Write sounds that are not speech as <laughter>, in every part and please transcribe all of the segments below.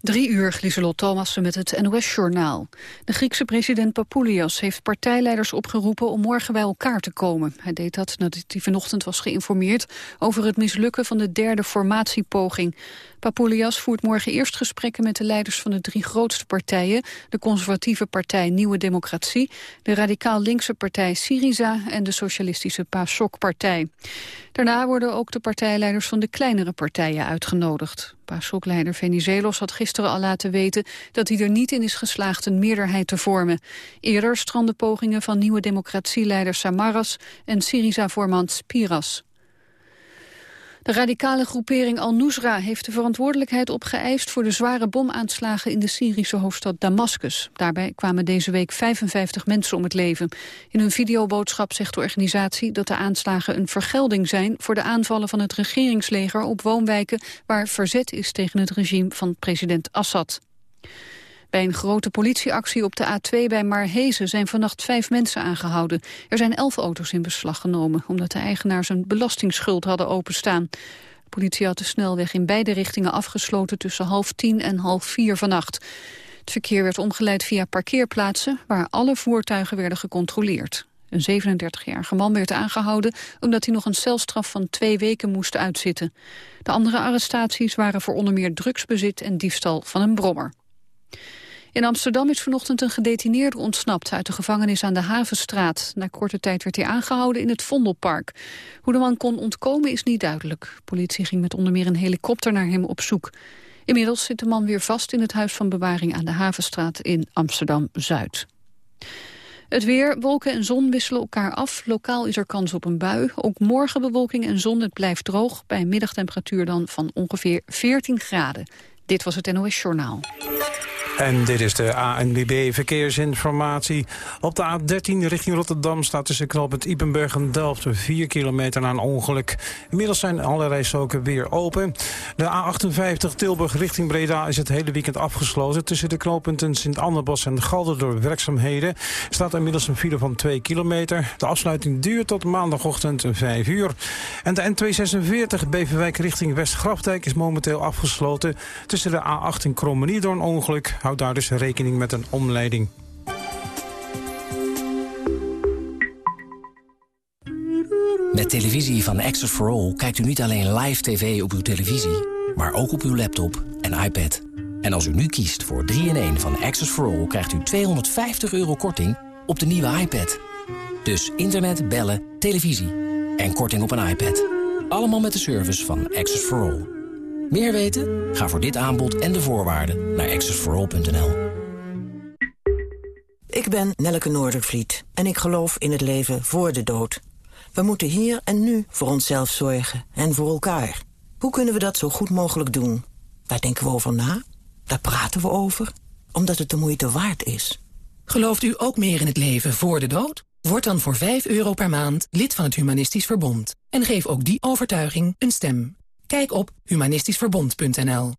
Drie uur, Lieselot Thomassen met het NOS-journaal. De Griekse president Papoulias heeft partijleiders opgeroepen om morgen bij elkaar te komen. Hij deed dat nadat hij vanochtend was geïnformeerd over het mislukken van de derde formatiepoging. Papoulias voert morgen eerst gesprekken met de leiders van de drie grootste partijen, de conservatieve partij Nieuwe Democratie, de radicaal linkse partij Syriza en de socialistische PASOK-partij. Daarna worden ook de partijleiders van de kleinere partijen uitgenodigd. PASOK-leider Venizelos had gisteren al laten weten dat hij er niet in is geslaagd een meerderheid te vormen. Eerder stranden pogingen van nieuwe democratieleider Samaras en Syriza-voorman Spiras. De radicale groepering Al-Nusra heeft de verantwoordelijkheid opgeëist voor de zware bomaanslagen in de Syrische hoofdstad Damascus. Daarbij kwamen deze week 55 mensen om het leven. In een videoboodschap zegt de organisatie dat de aanslagen een vergelding zijn voor de aanvallen van het regeringsleger op woonwijken waar verzet is tegen het regime van president Assad. Bij een grote politieactie op de A2 bij Marhezen zijn vannacht vijf mensen aangehouden. Er zijn elf auto's in beslag genomen, omdat de eigenaars een belastingsschuld hadden openstaan. De politie had de snelweg in beide richtingen afgesloten tussen half tien en half vier vannacht. Het verkeer werd omgeleid via parkeerplaatsen waar alle voertuigen werden gecontroleerd. Een 37-jarige man werd aangehouden omdat hij nog een celstraf van twee weken moest uitzitten. De andere arrestaties waren voor onder meer drugsbezit en diefstal van een brommer. In Amsterdam is vanochtend een gedetineerde ontsnapt uit de gevangenis aan de Havenstraat. Na korte tijd werd hij aangehouden in het Vondelpark. Hoe de man kon ontkomen is niet duidelijk. Politie ging met onder meer een helikopter naar hem op zoek. Inmiddels zit de man weer vast in het huis van bewaring aan de Havenstraat in Amsterdam-Zuid. Het weer, wolken en zon wisselen elkaar af. Lokaal is er kans op een bui. Ook morgen bewolking en zon, het blijft droog. Bij middagtemperatuur dan van ongeveer 14 graden. Dit was het NOS Journaal. En dit is de ANWB Verkeersinformatie. Op de A13 richting Rotterdam staat tussen knooppunt Ipenburg en Delft... 4 kilometer na een ongeluk. Inmiddels zijn alle rijstroken weer open. De A58 Tilburg richting Breda is het hele weekend afgesloten. Tussen de knooppunten Sint-Annebos en Galder door werkzaamheden... staat inmiddels een file van 2 kilometer. De afsluiting duurt tot maandagochtend 5 uur. En de N246 Beverwijk richting West-Grafdijk is momenteel afgesloten... tussen de A8 en door een ongeluk Houd daar dus rekening met een omleiding. Met televisie van Access for All kijkt u niet alleen live tv op uw televisie... maar ook op uw laptop en iPad. En als u nu kiest voor 3-in-1 van Access for All... krijgt u 250 euro korting op de nieuwe iPad. Dus internet, bellen, televisie en korting op een iPad. Allemaal met de service van Access for All. Meer weten? Ga voor dit aanbod en de voorwaarden naar accessforall.nl. Ik ben Nelleke Noordervliet en ik geloof in het leven voor de dood. We moeten hier en nu voor onszelf zorgen en voor elkaar. Hoe kunnen we dat zo goed mogelijk doen? Daar denken we over na, daar praten we over, omdat het de moeite waard is. Gelooft u ook meer in het leven voor de dood? Word dan voor 5 euro per maand lid van het Humanistisch Verbond. En geef ook die overtuiging een stem. Kijk op humanistischverbond.nl.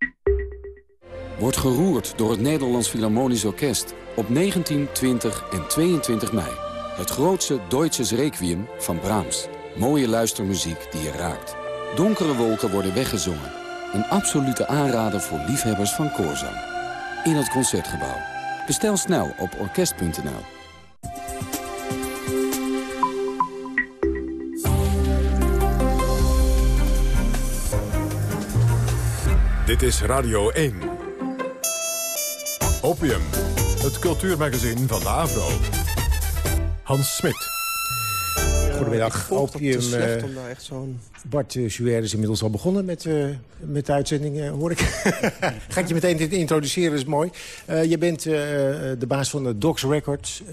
Wordt geroerd door het Nederlands Philharmonisch Orkest op 19, 20 en 22 mei. Het grootste Deutsches Requiem van Brahms. Mooie luistermuziek die je raakt. Donkere wolken worden weggezongen. Een absolute aanrader voor liefhebbers van koorzang. In het Concertgebouw. Bestel snel op orkest.nl. Dit is Radio 1. Opium, het cultuurmagazin van de Avro. Hans Smit. Goedemiddag. Opium, uh, Bart uh, is inmiddels al begonnen met, uh, met de uitzending, hoor ik. <laughs> Ga ik je meteen introduceren, is mooi. je bent de baas van de Docs Records.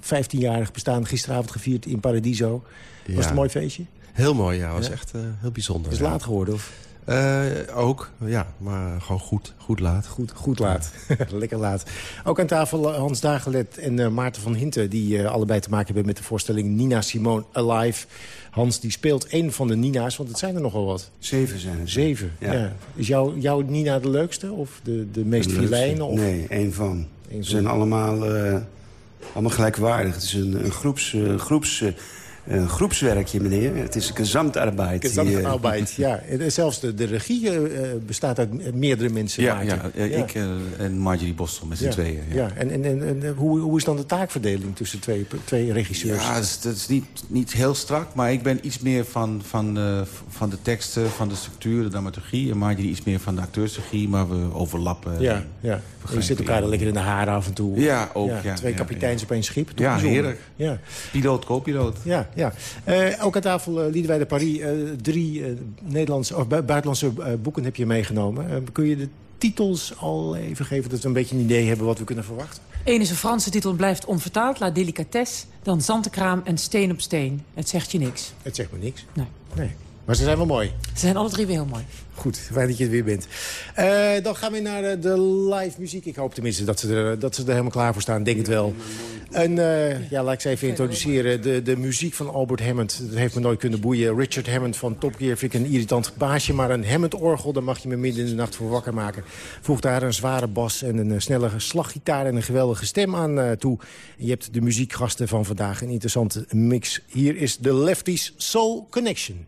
15-jarig bestaan, gisteravond gevierd in Paradiso. Was het een mooi feestje? Heel mooi, ja. was echt heel bijzonder. Is het laat geworden, of? Uh, ook, ja, maar gewoon goed, goed laat. Goed, goed laat, <laughs> lekker laat. Ook aan tafel eh, Hans Dagelet en uh, Maarten van Hinten... die uh, allebei te maken hebben met de voorstelling Nina Simone Alive. Hans die speelt een van de Nina's, want het zijn er nogal wat. Zeven zijn er. Zeven, ja. Is jouw jouw Nina de leukste of de, de meest filijne? Of? Nee, één van. Ze zijn allemaal, allemaal gelijkwaardig. Het is een, een groeps... groeps een groepswerkje, meneer. Het is gezamtarbeid. Gezamtarbeid, ja. Zelfs de, de regie bestaat uit meerdere mensen. Ja, ja, ik en Marjorie Bostel met z'n tweeën. Ja. En, en, en, hoe, hoe is dan de taakverdeling tussen twee, twee regisseurs? Ja, dat is, dat is niet, niet heel strak, maar ik ben iets meer van, van, van de teksten, van de structuur, de dramaturgie. En Marjorie iets meer van de acteursregie, maar we overlappen. Ja, ja. je zit elkaar dan lekker in de haren af en toe. Ja, ook. Ja, twee kapiteins op één schip. Ja, heerlijk. Ja. Piloot, co-piloot. Ja, ja. Uh, ook aan tafel uh, Liedewij de Paris. Uh, drie Nederlandse, of buitenlandse boeken heb je meegenomen. kun je de titels al even geven, dat we een beetje een idee hebben wat we kunnen verwachten? Eén is een Franse titel, blijft onvertaald, La Delicatesse. Dan Zantekraam en Steen op Steen. Het zegt je niks. Het zegt me niks? Nee. nee. Maar ze zijn wel mooi. Ze zijn alle drie weer heel mooi. Goed, fijn dat je er weer bent. Uh, dan gaan we naar eh, de live muziek. Ik hoop tenminste dat ze er, dat ze er helemaal klaar voor staan. Denk het wel. En uh, ja, laat ik ze even introduceren. De, de muziek van Albert Hammond. Dat heeft me nooit kunnen boeien. Richard Hammond van Top Gear vind ik een irritant baasje. Maar een Hammond-orgel, daar mag je me midden in de nacht voor wakker maken. Voeg daar een zware bas en een snelle slaggitaar en een geweldige stem aan uh, toe. Je hebt de muziekgasten van vandaag. Een interessante mix. Hier is de Lefties Soul Connection.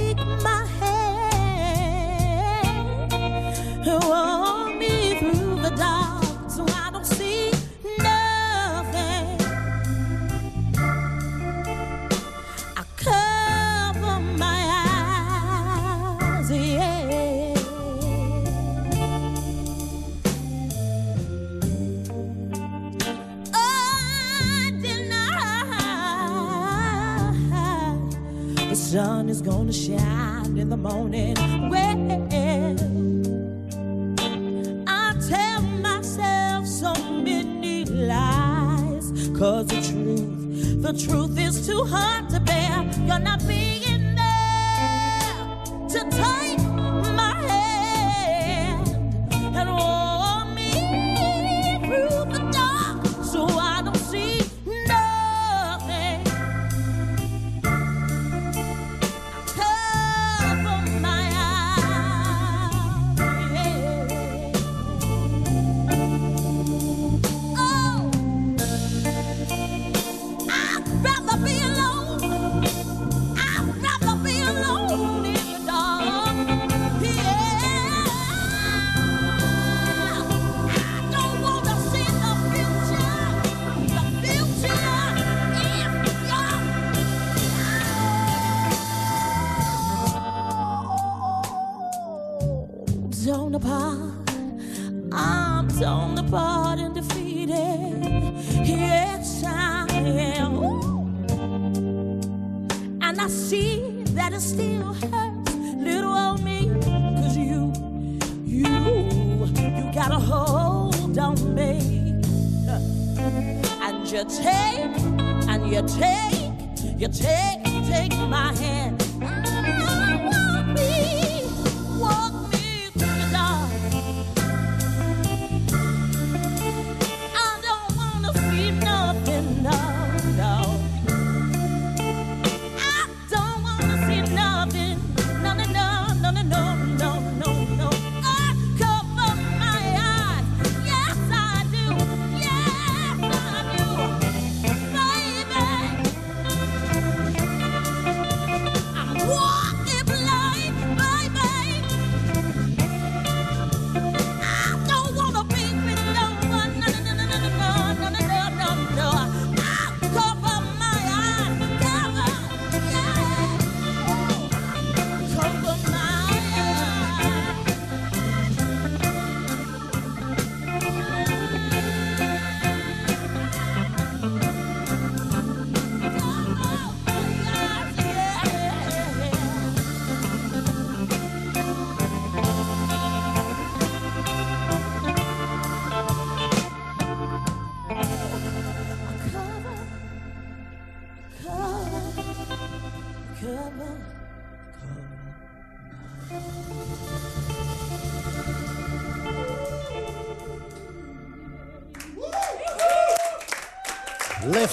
sun is gonna shine in the morning. The truth is too hard to bear. You're not being there to take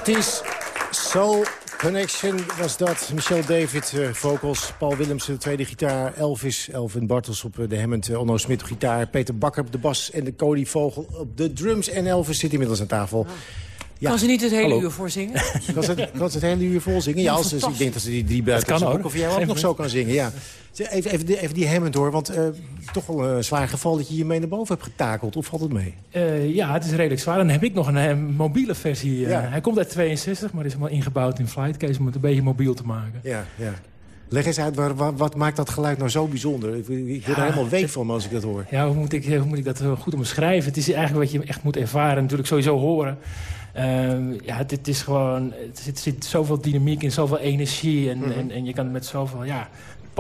Lefties, Soul Connection was dat. Michel David, uh, vocals, Paul Willemsen, de tweede gitaar... Elvis, Elvin Bartels op uh, de Hammond, uh, Onno Smit gitaar... Peter Bakker op de bas en de Cody Vogel op de drums. En Elvis zit inmiddels aan tafel. Ja. Kan ze niet het hele Hallo. uur voorzingen? <laughs> kan, ze, kan ze het hele uur vol zingen? Ja, als ze, ik denk dat ze die drie buiten ook. Of jij ook nog zo kan zingen, ja. Even, even, even die Hammond hoor, want uh, toch wel een zwaar geval dat je hiermee naar boven hebt getakeld. Of valt het mee? Uh, ja, het is redelijk zwaar. Dan heb ik nog een, een mobiele versie. Uh, ja. Hij komt uit 62, maar is helemaal ingebouwd in flightcase om het een beetje mobiel te maken. Ja, ja. Leg eens uit, waar, waar, wat maakt dat geluid nou zo bijzonder? Ik, ik word er helemaal week van als ik dat hoor. Ja, hoe moet ik, hoe moet ik dat goed omschrijven? Het is eigenlijk wat je echt moet ervaren. Natuurlijk sowieso horen. Uh, ja, het, het, is gewoon, er zit, zit, zoveel dynamiek in, zoveel energie. En, mm -hmm. en, en, je kan met zoveel ja,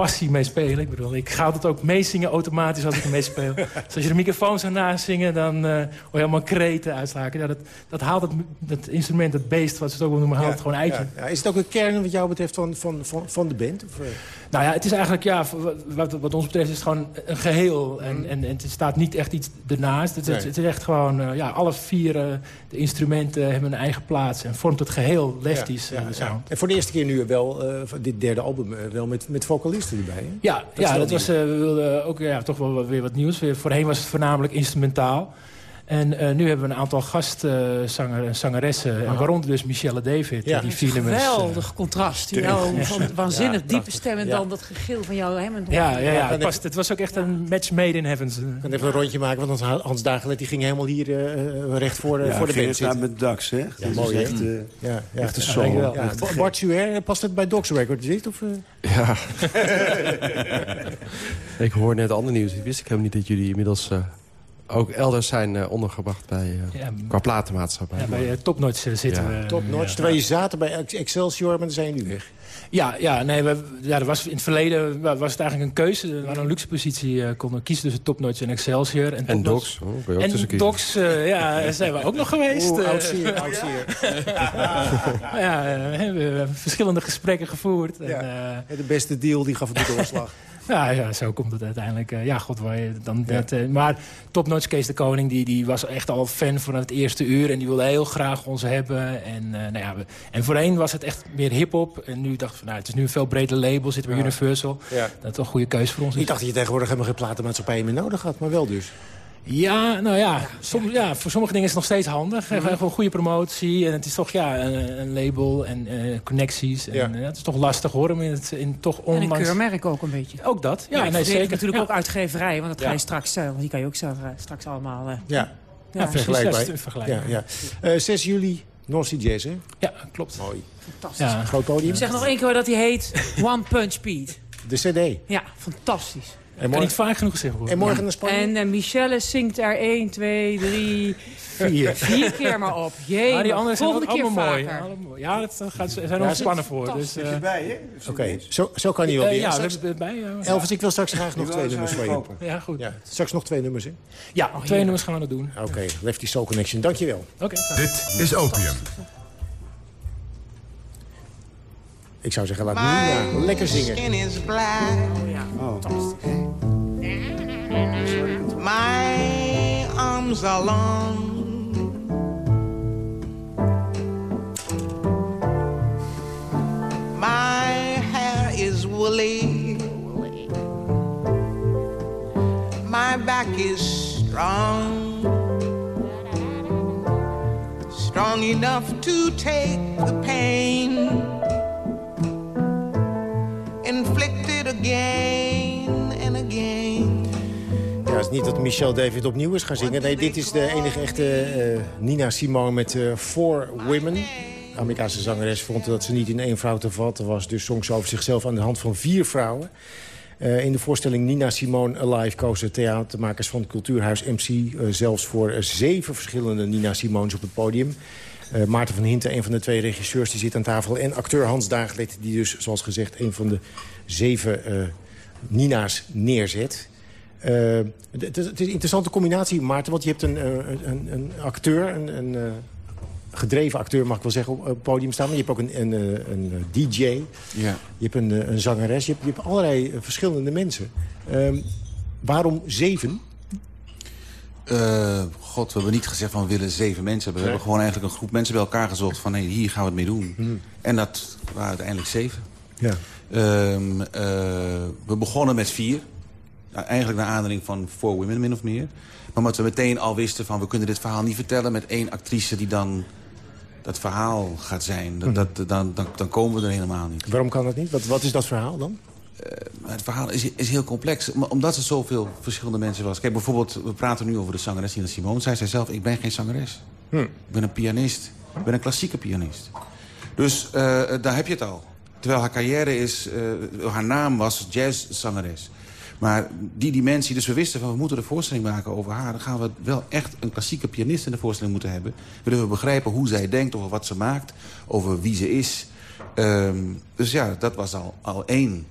passie mee spelen. Ik bedoel, ik ga altijd ook meezingen automatisch als ik ermee speel. <laughs> dus als je de microfoon zou nazingen, dan uh, hoor je allemaal kreten uitslaken. Ja, dat, dat haalt het, dat instrument, het beest, wat ze het ook wel noemen, haalt ja, het gewoon uit. Ja. Is het ook een kern wat jou betreft van, van, van, van de band? Of, uh? Nou ja, het is eigenlijk, ja, wat, wat ons betreft is het gewoon een geheel. En, mm. en, en het staat niet echt iets ernaast. Het, nee. het, het is echt gewoon, uh, ja, alle vier uh, de instrumenten hebben een eigen plaats. En vormt het geheel ja. En voor de eerste keer nu wel, dit derde album, wel met, met vocalisten erbij. Hè? Ja, dat, ja, dat was, we wilden ook ja, toch wel weer wat nieuws. Voorheen was het voornamelijk instrumentaal. En uh, nu hebben we een aantal gastzanger en zangeressen. En waaronder dus Michelle David. Ja. Die vier nummers. Geweldig contrast. Jouw van waanzinnig ja, diepe stem en ja. dan dat gegil van jou. Ja, ja, ja, het, was, het was ook echt een match made in heavens. Ik kan even een rondje maken, want Hans Dagelet die ging helemaal hier uh, recht voor, uh, voor de band zitten. met Dax, hè? Ja, mooi, echt, uh, ja, ja. echt een. Ja, Bart Suer, past het bij Docs Records, dit? Of, Ja. <laughs> ik hoor net ander nieuws. Ik wist ik helemaal niet dat jullie inmiddels ook elders zijn uh, ondergebracht bij, uh, ja, qua platenmaatschappij. Ja, bij uh, Topnotch zitten ja. we. Topnotch, terwijl je zaten bij Excelsior, maar dan zijn je nu weg. Ja, ja, nee, we, ja, er was, in het verleden was het eigenlijk een keuze. We hadden een luxe positie, uh, konden kiezen tussen Topnotch en Excelsior. En, en Docs. Oh, ben je ook en Docs, uh, ja, <laughs> zijn we ook nog geweest. Oeh, oud-zeer, <laughs> ja, we hebben verschillende gesprekken gevoerd. Ja. En, de beste deal die gaf de <laughs> doorslag. Ja, ja, zo komt het uiteindelijk. Uh, ja, god, waar je dan ja. net, uh, maar Topnotch Kees de Koning, die, die was echt al fan van het eerste uur. En die wilde heel graag ons hebben. En, uh, nou ja, we, en voorheen was het echt meer hip-hop. En nu dacht ik, nou, het is nu een veel breder label. Zitten we ja. Universal. Ja. Dat is toch een goede keuze voor ons. Ik dacht dat je tegenwoordig helemaal geen platenmaatschappij meer nodig had. Maar wel dus. Ja, nou ja, som, ja, voor sommige dingen is het nog steeds handig. Mm -hmm. Gewoon goede promotie en het is toch ja, een, een label en uh, connecties. En, ja. uh, het is toch lastig hoor, om in, het, in toch onlangs... En een keurmerk ook een beetje. Ook dat, ja. ja nee, zeker. natuurlijk ja. ook uitgeverij, want dat ga je straks, uh, want die kan je ook zelf, straks allemaal... ja, ja, vergelijkbaar. Ja, ja. 6 juli, North Sea Jazz, hè? Ja, klopt. Mooi. Fantastisch. Ja. Groot podium. Zeg nog één keer dat hij heet One Punch Pete. De cd. Ja, fantastisch. En morgen, niet vaak genoeg gezegd worden. En morgen naar Spanje? En uh, Michelle zingt er 1, 2, 3, 4. Vier keer maar op. Jee, ah, die andere zijn volgende keer allemaal vaker. mooi. Ja, dat gaat, zijn er ja, spannen voor. Dus, uh, erbij, hè? Oké, okay. zo, zo kan hij wel weer. Uh, ja, we hebben erbij. Ja. Elvis, ik wil straks graag nog twee nummers van je. Ja, goed. Ja, straks nog twee nummers, hè? Ja, oh, twee nummers gaan we dat doen. Oké, okay. Lefty Soul Connection. Dankjewel. Oké. Okay, Dit is Opium. Ik zou zeggen, laat Nina lekker zingen. Oh ja, fantastisch. My arms are long. My hair is woolly. My back is strong. Strong enough to take the pain inflicted again and again. Het is niet dat Michel David opnieuw is gaan zingen. Nee, dit is de enige echte uh, Nina Simone met uh, Four Women. De Amerikaanse zangeres vond dat ze niet in één vrouw te vatten was. Dus zong ze over zichzelf aan de hand van vier vrouwen. Uh, in de voorstelling Nina Simone Alive kozen theatermakers van het Cultuurhuis MC... Zelfs voor zeven verschillende Nina Simones op het podium. Maarten van Hinten, een van de twee regisseurs, die zit aan tafel. En acteur Hans Dagelet, die dus, zoals gezegd... een van de zeven Nina's neerzet. Uh, het, is, het is een interessante combinatie, Maarten. Want je hebt een, een, een acteur, een, een uh, gedreven acteur mag ik wel zeggen, op het podium staan. Maar je hebt ook een, een, een DJ. Ja. Je hebt een, een zangeres. Je hebt, je hebt allerlei verschillende mensen. Uh, waarom zeven? Uh, God, we hebben niet gezegd van we willen zeven mensen hebben. We hebben gewoon eigenlijk een groep mensen bij elkaar gezocht van... Hey, hier gaan we het mee doen. Hmm. En dat waren uiteindelijk zeven. Ja. Um, uh, we begonnen met vier. Eigenlijk naar aanleiding van Four Women, min of meer. Maar omdat we meteen al wisten van... we kunnen dit verhaal niet vertellen met één actrice die dan dat verhaal gaat zijn. Dat, dat, dan, dan, dan komen we er helemaal niet. Waarom kan dat niet? Wat, wat is dat verhaal dan? Uh, het verhaal is, is heel complex, omdat er zoveel verschillende mensen was. Kijk, bijvoorbeeld, we praten nu over de zangeres Nina Simone. Zij zei zelf, ik ben geen zangeres. Hm. Ik ben een pianist. Ik ben een klassieke pianist. Dus uh, daar heb je het al. Terwijl haar carrière is, uh, haar naam was jazzzangeres. Maar die dimensie, dus we wisten van we moeten een voorstelling maken over haar. Dan gaan we wel echt een klassieke pianist in de voorstelling moeten hebben. Willen we begrijpen hoe zij denkt, over wat ze maakt, over wie ze is. Um, dus ja, dat was al, al één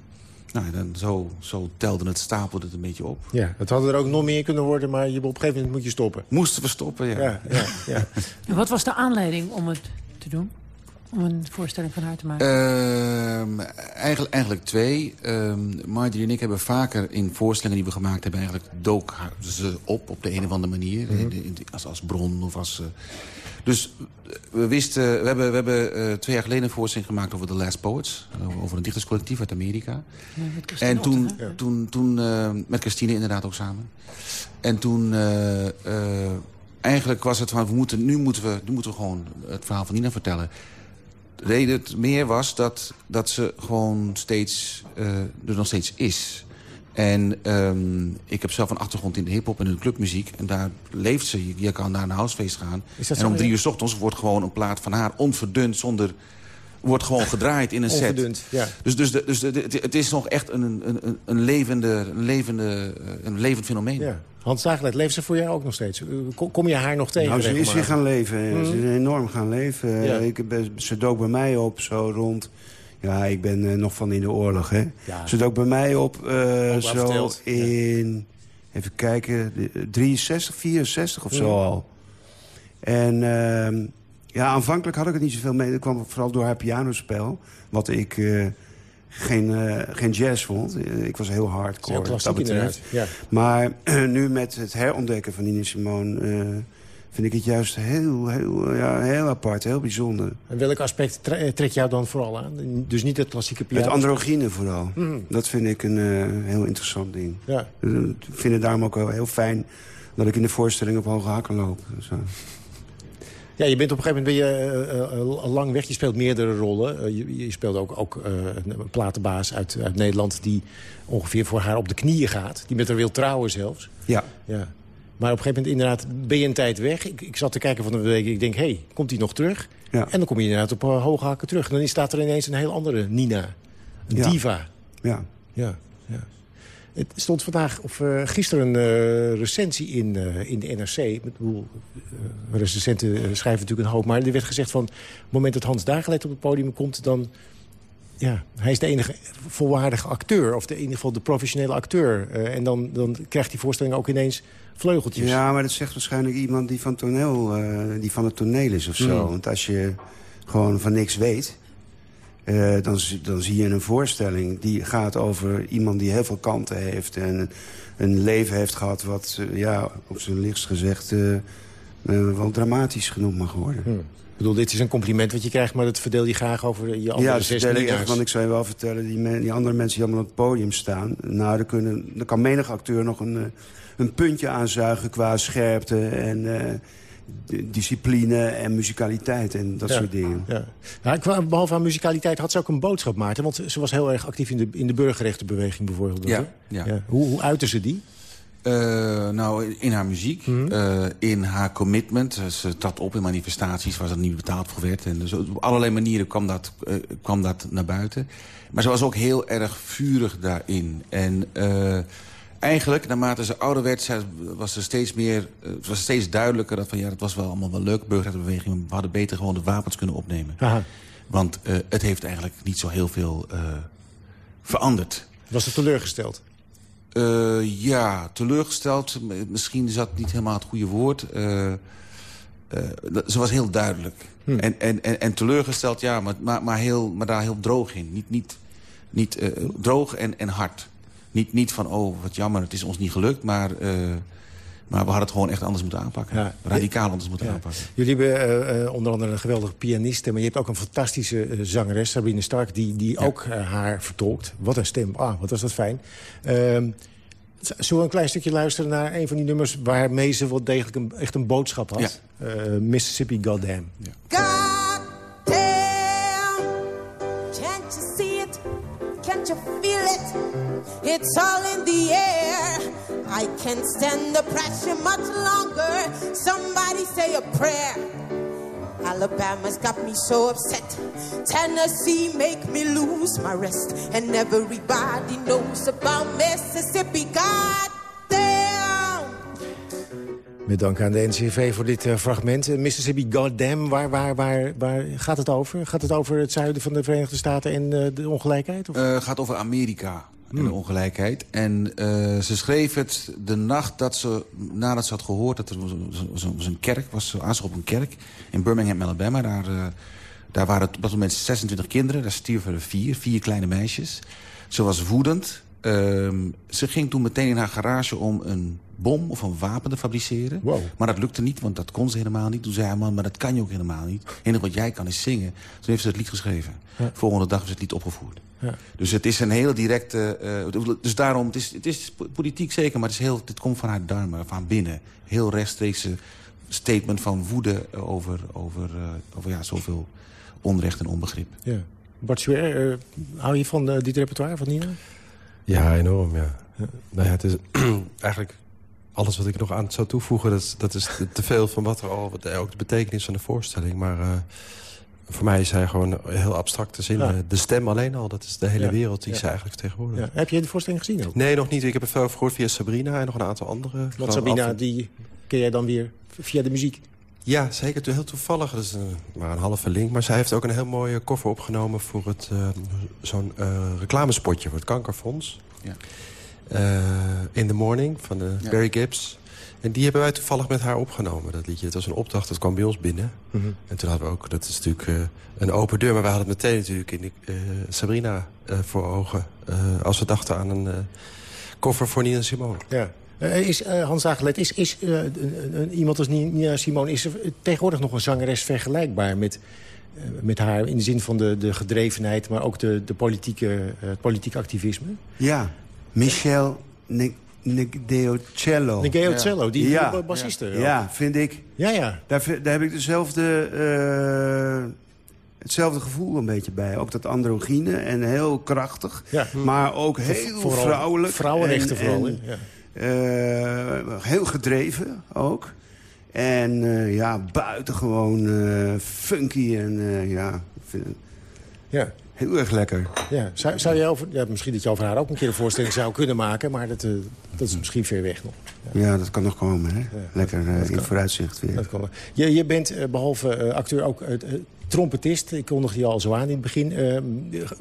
nou, dan zo, zo telde het, stapelde het een beetje op. Ja, het hadden er ook nog meer kunnen worden, maar je, op een gegeven moment moet je stoppen. Moesten we stoppen, ja. ja, ja, ja. <laughs> Wat was de aanleiding om het te doen? Om een voorstelling van haar te maken? Uh, eigenlijk, eigenlijk twee. Uh, Marjorie en ik hebben vaker in voorstellingen die we gemaakt hebben... eigenlijk dook ze op op de een of andere manier. Mm -hmm. als, als bron of als... Uh, dus we wisten, we hebben, we hebben uh, twee jaar geleden een voorstelling gemaakt over The Last Poets. Over een dichterscollectief uit Amerika. Ja, en toen, ja. toen, toen uh, met Christine inderdaad ook samen. En toen, uh, eigenlijk was het van, we moeten, nu, moeten we, nu moeten we gewoon het verhaal van Nina vertellen. De reden het meer was dat, dat ze gewoon steeds, er nog steeds is. En um, ik heb zelf een achtergrond in de hiphop en in de clubmuziek. En daar leeft ze. Je, je kan naar een housefeest gaan. En om drie uur s ochtends wordt gewoon een plaat van haar onverdund zonder wordt gewoon gedraaid in een set. Ja. Dus, dus, de, dus de, het is nog echt een, een, een, levende, een, levende, een levend fenomeen. Ja. Hans Zagelet, leeft ze voor jou ook nog steeds? Kom je haar nog tegen? Nou, ze is weer gaan leven. Ze is mhm. enorm gaan leven. Ja. Ik, ze dook bij mij op zo rond ja, ik ben uh, nog van in de oorlog, hè. Ja. Zit ook bij mij op uh, zo in... Even kijken, 63, 64 of zo al. En uh, ja, aanvankelijk had ik het niet zoveel mee. Dat kwam vooral door haar pianospel. Wat ik uh, geen, geen jazz vond. Ik was heel hardcore. Heel inderdaad. Ja. Maar <clears throat> nu met het herontdekken van Nina Simone vind ik het juist heel, heel, ja, heel apart, heel bijzonder. En welk aspect trek jou dan vooral aan? Dus niet het klassieke piano? Het androgyne vooral. Mm. Dat vind ik een uh, heel interessant ding. Ja. Ik vind het daarom ook wel heel fijn dat ik in de voorstelling op hoge hakken loop. Zo. Ja, je bent op een gegeven moment ben je, uh, uh, lang weg. Je speelt meerdere rollen. je, je, speelt ook, ook een platenbaas uit, uit Nederland... die ongeveer voor haar op de knieën gaat. Die met haar wil trouwen zelfs. Ja. ja. Maar op een gegeven moment inderdaad ben je een tijd weg. Ik, ik zat te kijken van de week. Ik denk, hé, hey, komt hij nog terug? Ja. En dan kom je inderdaad op hoge hakken terug. En dan staat er ineens een heel andere Nina. Een diva. Ja. ja. Het stond vandaag, of uh, gisteren een uh, recensie in, uh, in de NRC. Ik bedoel, recensenten schrijven natuurlijk een hoop. Maar er werd gezegd van, op het moment dat Hans Dagelet op het podium komt... dan ja, hij is de enige volwaardige acteur. Of de, in ieder geval de professionele acteur. en dan, dan krijgt die voorstelling ook ineens vleugeltjes. Ja, maar dat zegt waarschijnlijk iemand die van, toneel, die van het toneel is of zo. Mm. Want als je gewoon van niks weet... Uh, dan, dan zie je een voorstelling die gaat over iemand die heel veel kanten heeft... en een leven heeft gehad wat, uh, ja, op zijn lichtst gezegd... wel dramatisch genoemd mag worden. Mm. Ik bedoel, dit is een compliment wat je krijgt, maar dat verdeel je graag over je andere ja, zes Ja, want ik zou je wel vertellen, die, die andere mensen die allemaal op het podium staan... nou, er, kunnen, er kan menig acteur nog een, een puntje aanzuigen qua scherpte en discipline en muzikaliteit en dat soort dingen. Ja. Nou, behalve aan muzikaliteit had ze ook een boodschap, Maarten. Want ze was heel erg actief in de, in de burgerrechtenbeweging bijvoorbeeld. Ja, ja. ja. Hoe, hoe uitte ze die? Uh, nou, in haar muziek, mm -hmm. uh, in haar commitment. Ze trad op in manifestaties waar ze niet betaald voor werd. En dus op allerlei manieren kwam dat, uh, kwam dat naar buiten. Maar ze was ook heel erg vurig daarin. En eigenlijk, naarmate ze ouder werd, was er steeds meer, eh, het was steeds duidelijker dat van ja, dat was wel allemaal wel leuk, burgerbeweging. We hadden beter gewoon de wapens kunnen opnemen. Aha. Want uh, het heeft eigenlijk niet zo heel veel uh, veranderd. Was het teleurgesteld? Uh, ja, teleurgesteld. Misschien is dat niet helemaal het goede woord. ze was heel duidelijk. Hm. En, en, en, en, teleurgesteld, ja, maar, maar, maar, heel, maar daar heel droog in. Niet, niet, niet droog en, en hard. Niet, niet van, oh, wat jammer, het is ons niet gelukt. Maar uh, Maar we hadden het gewoon echt anders moeten aanpakken. Radicaal anders moeten aanpakken. Jullie hebben onder andere een geweldige pianiste... maar je hebt ook een fantastische zangeres, Sabine Stark... die, die ook haar vertolkt. Wat een stem. Ah, wat was dat fijn. Ehm, Zullen we een klein stukje luisteren naar een van die nummers... waarmee ze wel degelijk een, echt een boodschap had? Ja. Uh, Mississippi Goddamn. Ja. God can't you see it? Can't you? It's all in the air. I can't stand the pressure much longer. Somebody say a prayer. Alabama's got me so upset. Tennessee make me lose my rest. And everybody knows about Mississippi. God damn! Met dank aan de NCV voor dit uh, fragment. Uh, Mississippi Goddamn, waar, waar, waar, waar gaat het over? Gaat het over het zuiden van de Verenigde Staten en uh, de ongelijkheid? Het gaat over Amerika en de hmm. ongelijkheid. En uh, ze schreef het de nacht dat ze, nadat ze had gehoord... dat er was, was een kerk, was aanslag op een kerk in Birmingham, Alabama. Daar, uh, daar waren op dat moment 26 kinderen, daar stierven er vier, vier kleine meisjes. Ze was woedend. Uh, ze ging toen meteen in haar garage om een bom of een wapen te fabriceren. Wow. Maar dat lukte niet, want dat kon ze helemaal niet. Toen zei haar man, maar dat kan je ook helemaal niet. Het enige wat jij kan is zingen. Toen heeft ze het lied geschreven. Ja. Volgende dag is het lied opgevoerd. Ja. Dus het is een heel directe... Uh, dus daarom, het is, het is politiek zeker, maar het, is heel, het komt van haar darmen, van binnen. Heel rechtstreekse statement van woede over, over, uh, over ja, zoveel onrecht en onbegrip. Ja. Bart uh, hou je van dit repertoire van Nina? Ja, enorm, ja. ja. Nou ja, het is <clears throat> eigenlijk alles wat ik nog aan zou toevoegen... dat, dat is te veel van wat er al... ook de betekenis van de voorstelling, maar... Voor mij is hij gewoon heel abstracte zin. Ja. De stem alleen al, dat is de hele wereld die ja. ze eigenlijk vertegenwoordigt. Heb je de voorstelling gezien ook? Nee, nog niet. Ik heb er veel over gehoord via Sabrina en nog een aantal andere. Want Sabrina, die ken jij dan weer via de muziek? Ja, zeker. Heel toevallig. Dat is een, maar een halve link. Maar zij heeft ook een heel mooie koffer opgenomen... voor het uh, zo'n uh, reclamespotje voor het Kankerfonds. Ja. Uh, In the Morning van de Barry Gibbs. En die hebben wij toevallig met haar opgenomen, dat liedje. Het was een opdracht, dat kwam bij ons binnen. Mm -hmm. En toen hadden we ook, dat is natuurlijk uh, een open deur... maar we hadden het meteen natuurlijk in uh, Sabrina uh, voor ogen... als we dachten aan een koffer voor Nina Simone. Ja. Is, Hans Agelet, is, is iemand als Nina Simone... is tegenwoordig nog een zangeres vergelijkbaar met, met haar... in de zin van de, de gedrevenheid, maar ook de, de politieke, het politieke activisme? Ja, Michelle... Negeo Cello. Negeo Cello, die, ja. bassiste. Ja. ja, vind ik. Ja, ja. Daar, daar heb ik dezelfde, uh, hetzelfde gevoel een beetje bij. Ook dat androgyne en heel krachtig. Maar ook heel vooral vrouwelijk. Vrouwenrechten vooral. En, heel gedreven ook. En uh, ja, buitengewoon funky en ja... Vind, ja. Heel erg lekker. Ja, zou, zou je over, ja, misschien dat je over haar ook een keer een voorstelling zou kunnen maken... maar dat, uh, dat is misschien ver weg nog. Ja, ja dat kan nog komen, hè? lekker uh, in vooruitzicht weer. Dat kan. Je, je bent uh, behalve acteur ook trompetist. Ik kondigde je al zo aan in het begin.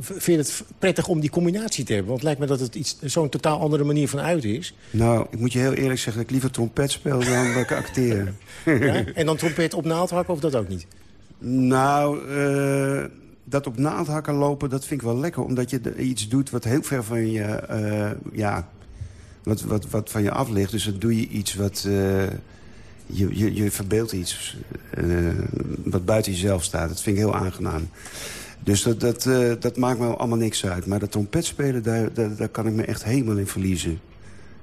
vind je het prettig om die combinatie te hebben? Want het lijkt me dat het iets zo'n totaal andere manier van uit is. Nou, ik moet je heel eerlijk zeggen dat ik liever trompet speel dan dat ik acteer. ja? En dan trompet op naaldhakken of dat ook niet? Nou... eh dat op naaldhakken lopen, dat vind ik wel lekker. Omdat je iets doet wat heel ver van je... Uh, ja, wat, wat, wat van je af ligt. Dus dan doe je iets wat... Uh, je, je, je verbeeldt iets uh, wat buiten jezelf staat. Dat vind ik heel aangenaam. Dus dat, dat, dat maakt me allemaal niks uit. Maar dat trompetspelen, daar, daar, daar kan ik me echt helemaal in verliezen.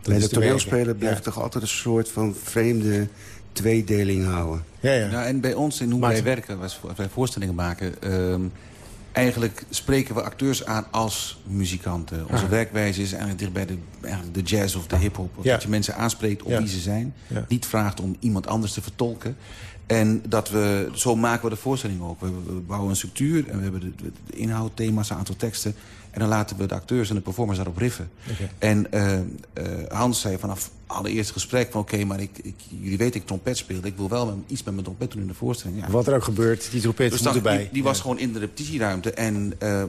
Bij de toneelspelen blijft ja. toch altijd een soort van vreemde tweedeling houden. Ja, ja. ja en bij ons, in hoe wij werken, als wij voorstellingen maken... Uh, eigenlijk spreken we acteurs aan als muzikanten. Onze werkwijze is eigenlijk dicht bij de, de jazz of de hip-hop. Dat je mensen aanspreekt op wie ze zijn. Niet vraagt om iemand anders te vertolken. En dat we, zo maken we de voorstelling ook. We, we bouwen een structuur en we hebben de, de inhoud, thema's, een aantal teksten. En dan laten we de acteurs en de performers daarop riffen. Okay. En uh, uh, Hans zei vanaf allereerst gesprek van... oké, okay, maar ik, ik, jullie weten ik trompet speel. Ik wil wel iets met mijn trompet doen in de voorstelling. Ja. Wat er ook gebeurt, die trompet dus moet erbij. Die, die was gewoon in de repetitieruimte. En, uh,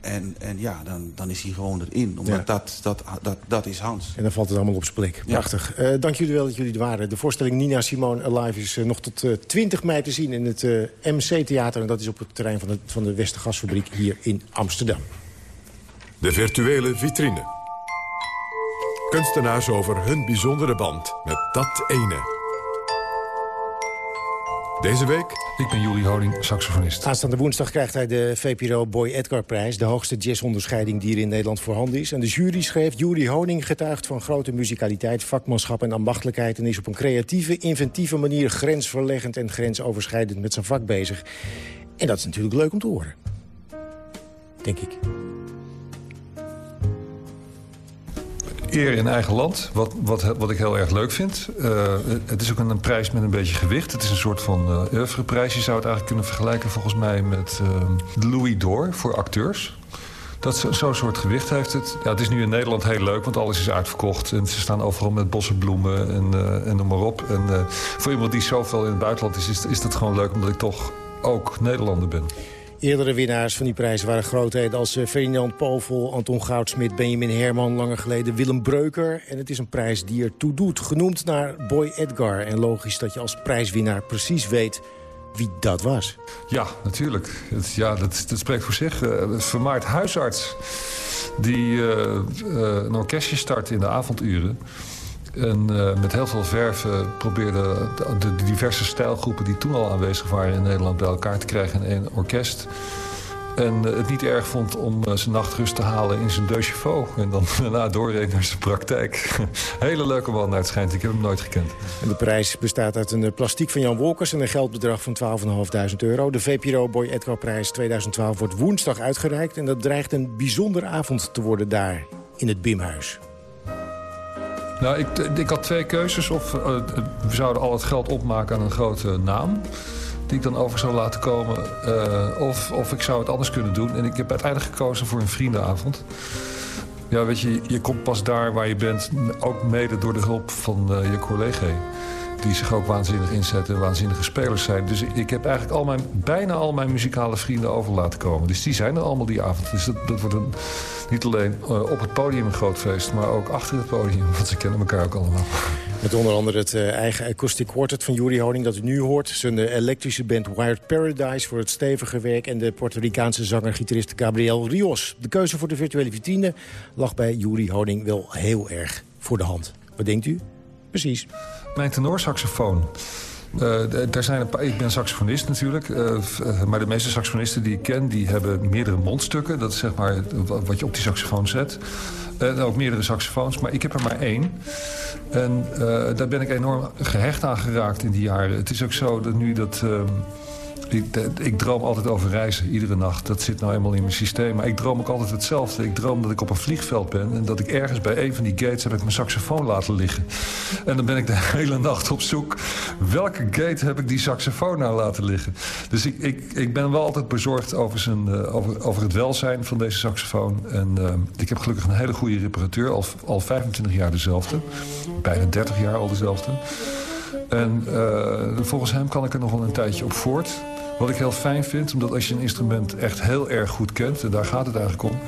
en, en ja, dan, dan is hij gewoon erin. Omdat ja. dat, dat, dat, dat is Hans. En dan valt het allemaal op zijn plek. Prachtig. Dank jullie wel dat jullie er waren. De voorstelling Nina Simone Alive is nog tot 20 mei te zien... in het MC-theater. En dat is op het terrein van de, van de Westergasfabriek hier in Amsterdam. De virtuele vitrine. Kunstenaars over hun bijzondere band met dat ene. Deze week... Ik ben Juri Honing, saxofonist. Aanstaande woensdag krijgt hij de VPRO Boy Edgar prijs... de hoogste jazzonderscheiding die er in Nederland voorhanden is. En de jury schreef... Juri Honing getuigt van grote muzikaliteit, vakmanschap en ambachtelijkheid... en is op een creatieve, inventieve manier grensverleggend en grensoverschrijdend met zijn vak bezig. En dat is natuurlijk leuk om te horen. Denk ik. Eer in eigen land, wat, wat, wat ik heel erg leuk vind. Uh, het is ook een, een, prijs met een beetje gewicht. Het is een soort van uh. Je zou het eigenlijk kunnen vergelijken volgens mij met de Louis d'Or voor acteurs. Dat Zo'n zo soort gewicht heeft het. Ja, het is nu in Nederland heel leuk, want alles is uitverkocht. En ze staan overal met bossen bloemen en, en noem maar op. En voor iemand die zoveel in het buitenland is, is, is dat gewoon leuk... omdat ik toch ook Nederlander ben. Eerdere winnaars van die prijs waren grootheden als eh, Ferdinand Povel, Anton Goudsmit, Benjamin Herman, langer geleden Willem Breuker. En het is een prijs die er toe doet, genoemd naar Boy Edgar. En logisch dat je als prijswinnaar precies weet wie dat was. Ja, natuurlijk. Het, ja, dat, spreekt voor zich. Uh, vermaard huisarts die uh, een orkestje start in de avonduren... En uh, met heel veel verven probeerde de, diverse stijlgroepen... die toen al aanwezig waren in Nederland bij elkaar te krijgen in één orkest. En uh, het niet erg vond om uh, zijn nachtrust te halen in zijn deux. En dan <laughs> daarna doorreed naar zijn praktijk. <laughs> Hele leuke man naar het schijnt. Ik heb hem nooit gekend. En de prijs bestaat uit een plastiek van Jan Wolkers... en een geldbedrag van 12.500 euro. De VPRO Boy Edgar prijs 2012 wordt woensdag uitgereikt... en dat dreigt een bijzondere avond te worden daar in het Bimhuis. Nou, ik, ik had twee keuzes. Of uh, we zouden al het geld opmaken aan een grote naam die ik dan over zou laten komen. Uh, of, of ik zou het anders kunnen doen. En ik heb uiteindelijk gekozen voor een vriendenavond. Ja, weet je, je komt pas daar waar je bent... ook mede door de hulp van uh, je collega die zich ook waanzinnig inzetten, waanzinnige spelers zijn. Dus ik heb eigenlijk al mijn, bijna al mijn muzikale vrienden over laten komen. Dus die zijn er allemaal die avond. Dus dat, wordt een, niet alleen uh, op het podium een groot feest... maar ook achter het podium, want ze kennen elkaar ook allemaal. Met onder andere het uh, eigen acoustic quartet van Juri Honing dat u nu hoort. Zijn uh, elektrische band Wired Paradise voor het stevige werk... en de Puerto Ricaanse zanger-gitarist Gabriel Rios. De keuze voor de virtuele vitrine lag bij Juri Honing wel heel erg voor de hand. Wat denkt u? Precies. Mijn tenorsaxofoon. Uh, zijn een paar, ik ben saxofonist natuurlijk, uh, maar de meeste saxofonisten die ik ken... die hebben meerdere mondstukken. Dat is zeg maar wat je op die saxofoon zet. En ook meerdere saxofoons, maar ik heb er maar één. En daar ben ik enorm gehecht aan geraakt in die jaren. Het is ook zo dat nu dat... Ik, droom altijd over reizen, iedere nacht. Dat zit nou eenmaal in mijn systeem. Maar ik droom ook altijd hetzelfde. Ik droom dat ik op een vliegveld ben... en dat ik ergens bij een van die gates heb ik mijn saxofoon laten liggen. En dan ben ik de <laughs> hele nacht op zoek... welke gate heb ik die saxofoon nou laten liggen? Dus ik, ik, ik ben wel altijd bezorgd over, zijn, uh, over, over het welzijn van deze saxofoon. En uh, ik heb gelukkig een hele goede reparateur. Al, al 25 jaar dezelfde. Bijna 30 jaar al dezelfde. En uh, volgens hem kan ik er nog wel een tijdje op voort. Wat ik heel fijn vind, omdat als je een instrument echt heel erg goed kent... en daar gaat het eigenlijk om,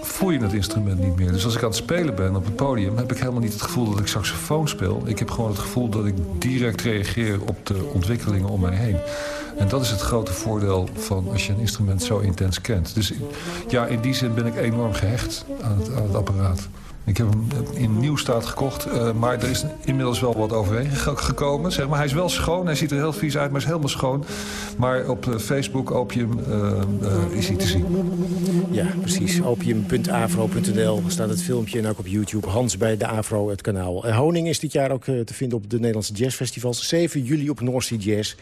voel je het instrument niet meer. Dus als ik aan het spelen ben op het podium... heb ik helemaal niet het gevoel dat ik saxofoon speel. Ik heb gewoon het gevoel dat ik direct reageer op de ontwikkelingen om mij heen. En dat is het grote voordeel van als je een instrument zo intens kent. Dus ja, in die zin ben ik enorm gehecht aan het, aan het apparaat. Ik heb hem in nieuw staat gekocht. Uh, maar er is inmiddels wel wat overheen gekomen. Zeg maar. Hij is wel schoon. Hij ziet er heel vies uit, maar is helemaal schoon. Maar op uh, Facebook, Opium, uh, is hij te zien. Ja, precies. Opium.afro.nl staat het filmpje. En ook op YouTube. Hans bij de Afro, het kanaal. Honing is dit jaar ook te vinden op de Nederlandse jazzfestivals. 7 juli op North Sea Jazz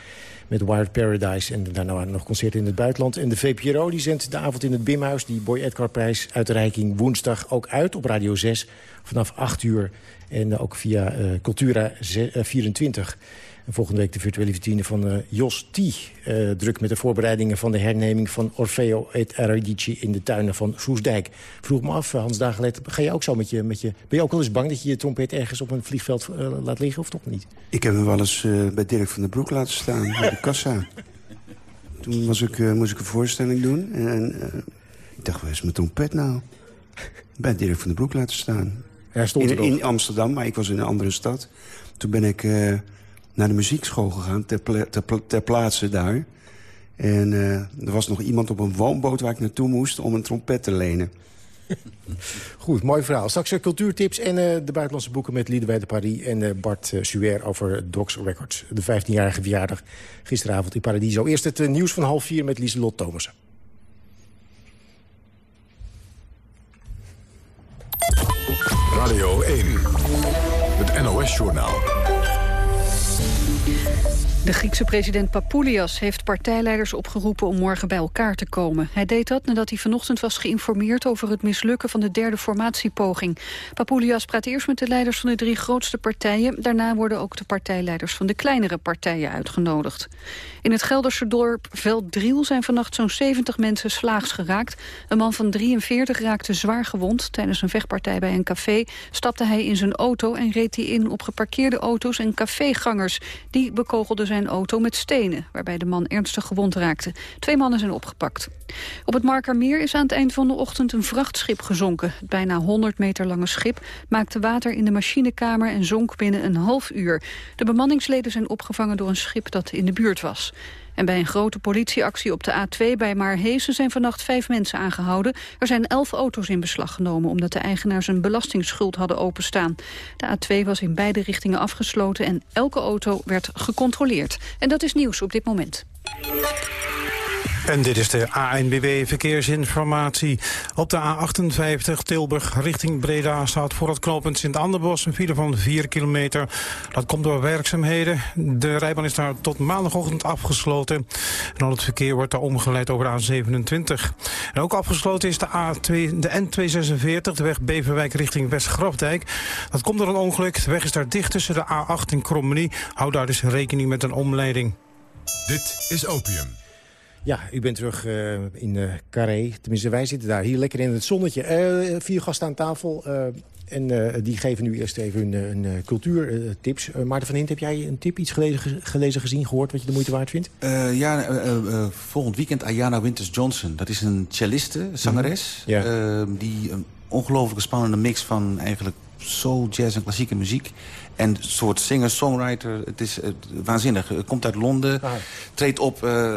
met Wild Paradise. En daarna nog concerten in het buitenland. En de VPRO die zendt de avond in het Bimhuis... die Boy Edgar prijs uitreiking woensdag ook uit op Radio 6... vanaf 8 uur en ook via uh, Cultura 24... En volgende week de virtuele vitrine van uh, Jos T. Uh, druk met de voorbereidingen van de herneming van Orfeo et Eredici... in de tuinen van Soesdijk. Vroeg me af, Hans Dagelet, ga je ook zo met je, met je... Ben je ook wel eens bang dat je je trompet ergens op een vliegveld uh, laat liggen, of toch niet? Ik heb hem wel eens bij Dirk van der Broek laten staan, bij de kassa. Toen was ik, moest ik een voorstelling doen. En ik dacht, waar is mijn trompet nou? bij Dirk van der Broek laten staan. Ja, stond in, in Amsterdam, maar ik was in een andere stad. Toen ben ik naar de muziekschool gegaan, ter, ter, ter plaatse daar. En uh, er was nog iemand op een woonboot waar ik naartoe moest om een trompet te lenen. <laughs> Goed, mooi verhaal. Straks uh, cultuurtips en uh, de buitenlandse boeken met Liedewij de Paris... en uh, Bart uh, Suer over Docs Records. De 15-jarige verjaardag gisteravond in Paradiso. Eerst het nieuws van half vier met Lieselot Thomassen. Radio 1, het NOS-journaal. De Griekse president Papoulias heeft partijleiders opgeroepen om morgen bij elkaar te komen. Hij deed dat nadat hij vanochtend was geïnformeerd over het mislukken van de derde formatiepoging. Papoulias praat eerst met de leiders van de drie grootste partijen. Daarna worden ook de partijleiders van de kleinere partijen uitgenodigd. In het Gelderse dorp Velddriel zijn vannacht zo'n 70 mensen slaags geraakt. Een man van 43 raakte zwaar gewond. Tijdens een vechtpartij bij een café stapte hij in zijn auto en reed hij in op geparkeerde auto's en cafégangers. Die bekogelden zijn zijn auto met stenen, waarbij de man ernstig gewond raakte. Twee mannen zijn opgepakt. Op het Markermeer is aan het eind van de ochtend een vrachtschip gezonken. Het bijna 100 meter lange schip maakte water in de machinekamer en zonk binnen een half uur. De bemanningsleden zijn opgevangen door een schip dat in de buurt was. En bij een grote politieactie op de A2 bij Maarhezen zijn vannacht vijf mensen aangehouden. Er zijn elf auto's in beslag genomen omdat de eigenaars een belastingsschuld hadden openstaan. De A2 was in beide richtingen afgesloten en elke auto werd gecontroleerd. En dat is nieuws op dit moment. En dit is de ANBB Verkeersinformatie. Op de A58 Tilburg richting Breda staat voor het knooppunt Sint-Anderbos een file van 4 kilometer. Dat komt door werkzaamheden. De rijbaan is daar tot maandagochtend afgesloten. En al het verkeer wordt daar omgeleid over de A27. En ook afgesloten is de, A2, de N246, de weg Beverwijk richting West-Grafdijk. Dat komt door een ongeluk. De weg is daar dicht tussen de A8 en Krommenie. Hou daar dus rekening met een omleiding. Dit is Opium. Ja, u bent terug uh, in uh, Carré. Tenminste, wij zitten daar hier lekker in het zonnetje. Uh, vier gasten aan tafel. en die geven nu eerst even hun, hun cultuurtips. Maarten van Hint, heb jij een tip, iets gelezen, gelezen, gezien, gehoord... wat je de moeite waard vindt? ja, volgend weekend Ayana Winters-Johnson. Dat is een celliste, zangeres. Mm -hmm. die een ongelooflijke spannende mix van eigenlijk soul, jazz en klassieke muziek. En een soort singer-songwriter. Het is uh, waanzinnig. Komt uit Londen. Ah. Treedt op uh,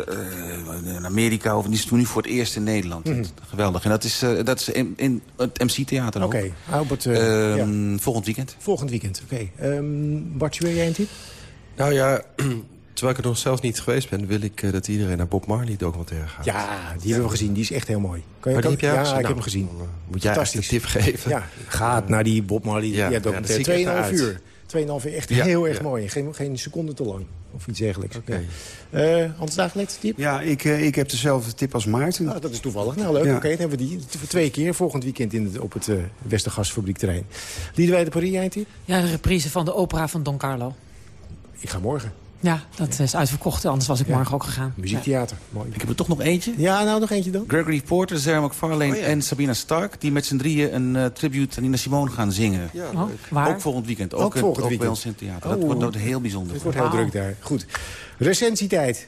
in Amerika. Of die is toen nu voor het eerst in Nederland. Mm -hmm. Geweldig. En dat is, dat is in, in het MC-theater ook. Oké. Okay. ja. Volgend weekend. Volgend weekend, oké. Okay. Um, Bart, jij een tip? Nou ja... Terwijl ik er nog zelf niet geweest ben... wil ik uh, dat iedereen naar Bob Marley documentaire gaat. Ja, die hebben we gezien. Die is echt heel mooi. Kan je, kan, heb jij ja, ik nou, heb hem gezien. Uh, moet jij echt een tip geven? Ja, gaat naar die Bob Marley ja, ja, documentaire. 2,5 uur. 2,5 uur. Echt ja, heel erg ja. mooi. Geen, geen seconde te lang. Of iets dergelijks. Okay. Ja. Uh, Hans Dagelijks tip? Ja, ik, uh, ik heb dezelfde tip als Maarten. Ah, dat is toevallig. Nou, leuk. Ja. Oké, okay, dan hebben we die voor twee keer. Volgend weekend in het, op het uh, Westergasfabriekterrein. Liedewij de Paris, jij tip? Ja, de reprise van de opera van Don Carlo. Ik ga morgen. Ja, dat is uitverkocht. Anders was ik ja. morgen ook gegaan. Muziektheater. Ja. Mooi. Ik heb er toch nog eentje. Ja, nou nog eentje dan. Gregory Porter, Sarah McFarlane oh, ja. en Sabina Stark... die met z'n drieën een uh, tribute aan Nina Simone gaan zingen. Ja, oh, waar? Ook volgend weekend. Ook, ook, volgend ook weekend. bij ons in het theater. Oh. Dat wordt heel bijzonder. Het wordt heel wow. druk daar. Goed. Recensietijd.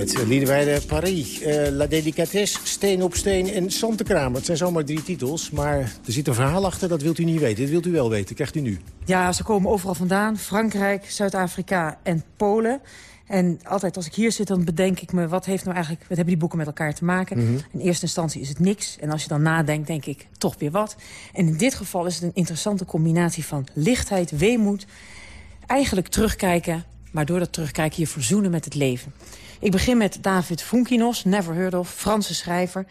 Met Liedewijde Paris, uh, La Délicatesse, Steen op Steen en Santekramer. Het zijn zomaar drie titels, maar er zit een verhaal achter, dat wilt u niet weten. Dit wilt u wel weten, krijgt u nu. Ja, ze komen overal vandaan. Frankrijk, Zuid-Afrika en Polen. En altijd als ik hier zit, dan bedenk ik me... wat, heeft nou eigenlijk, wat hebben die boeken met elkaar te maken? Mhm. Mm -hmm. In eerste instantie is het niks. En als je dan nadenkt, denk ik toch weer wat. En in dit geval is het een interessante combinatie van lichtheid, weemoed... eigenlijk terugkijken, maar door dat terugkijken je verzoenen met het leven. Ik begin met David Funkinos, never heard of, Franse schrijver.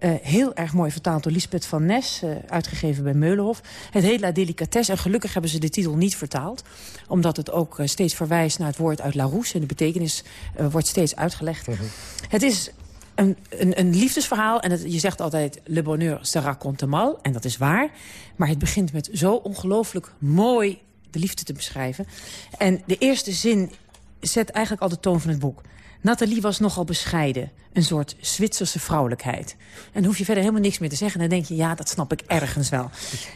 Uh, heel erg mooi vertaald door Lisbeth van Nes, uh, uitgegeven bij Meulenhof. Het heet La Délicatesse en gelukkig hebben ze de titel niet vertaald. Omdat het ook uh, steeds verwijst naar het woord uit Larousse... en de betekenis wordt steeds uitgelegd. Mm -hmm. Het is een, een, een liefdesverhaal en het, je zegt altijd... Le bonheur se raconte mal, en dat is waar. Maar het begint met zo ongelooflijk mooi de liefde te beschrijven. En de eerste zin zet eigenlijk al de toon van het boek. Nathalie was nogal bescheiden. Een soort Zwitserse vrouwelijkheid. En dan hoef je verder helemaal niks meer te zeggen. En dan denk je, ja, dat snap ik ergens wel.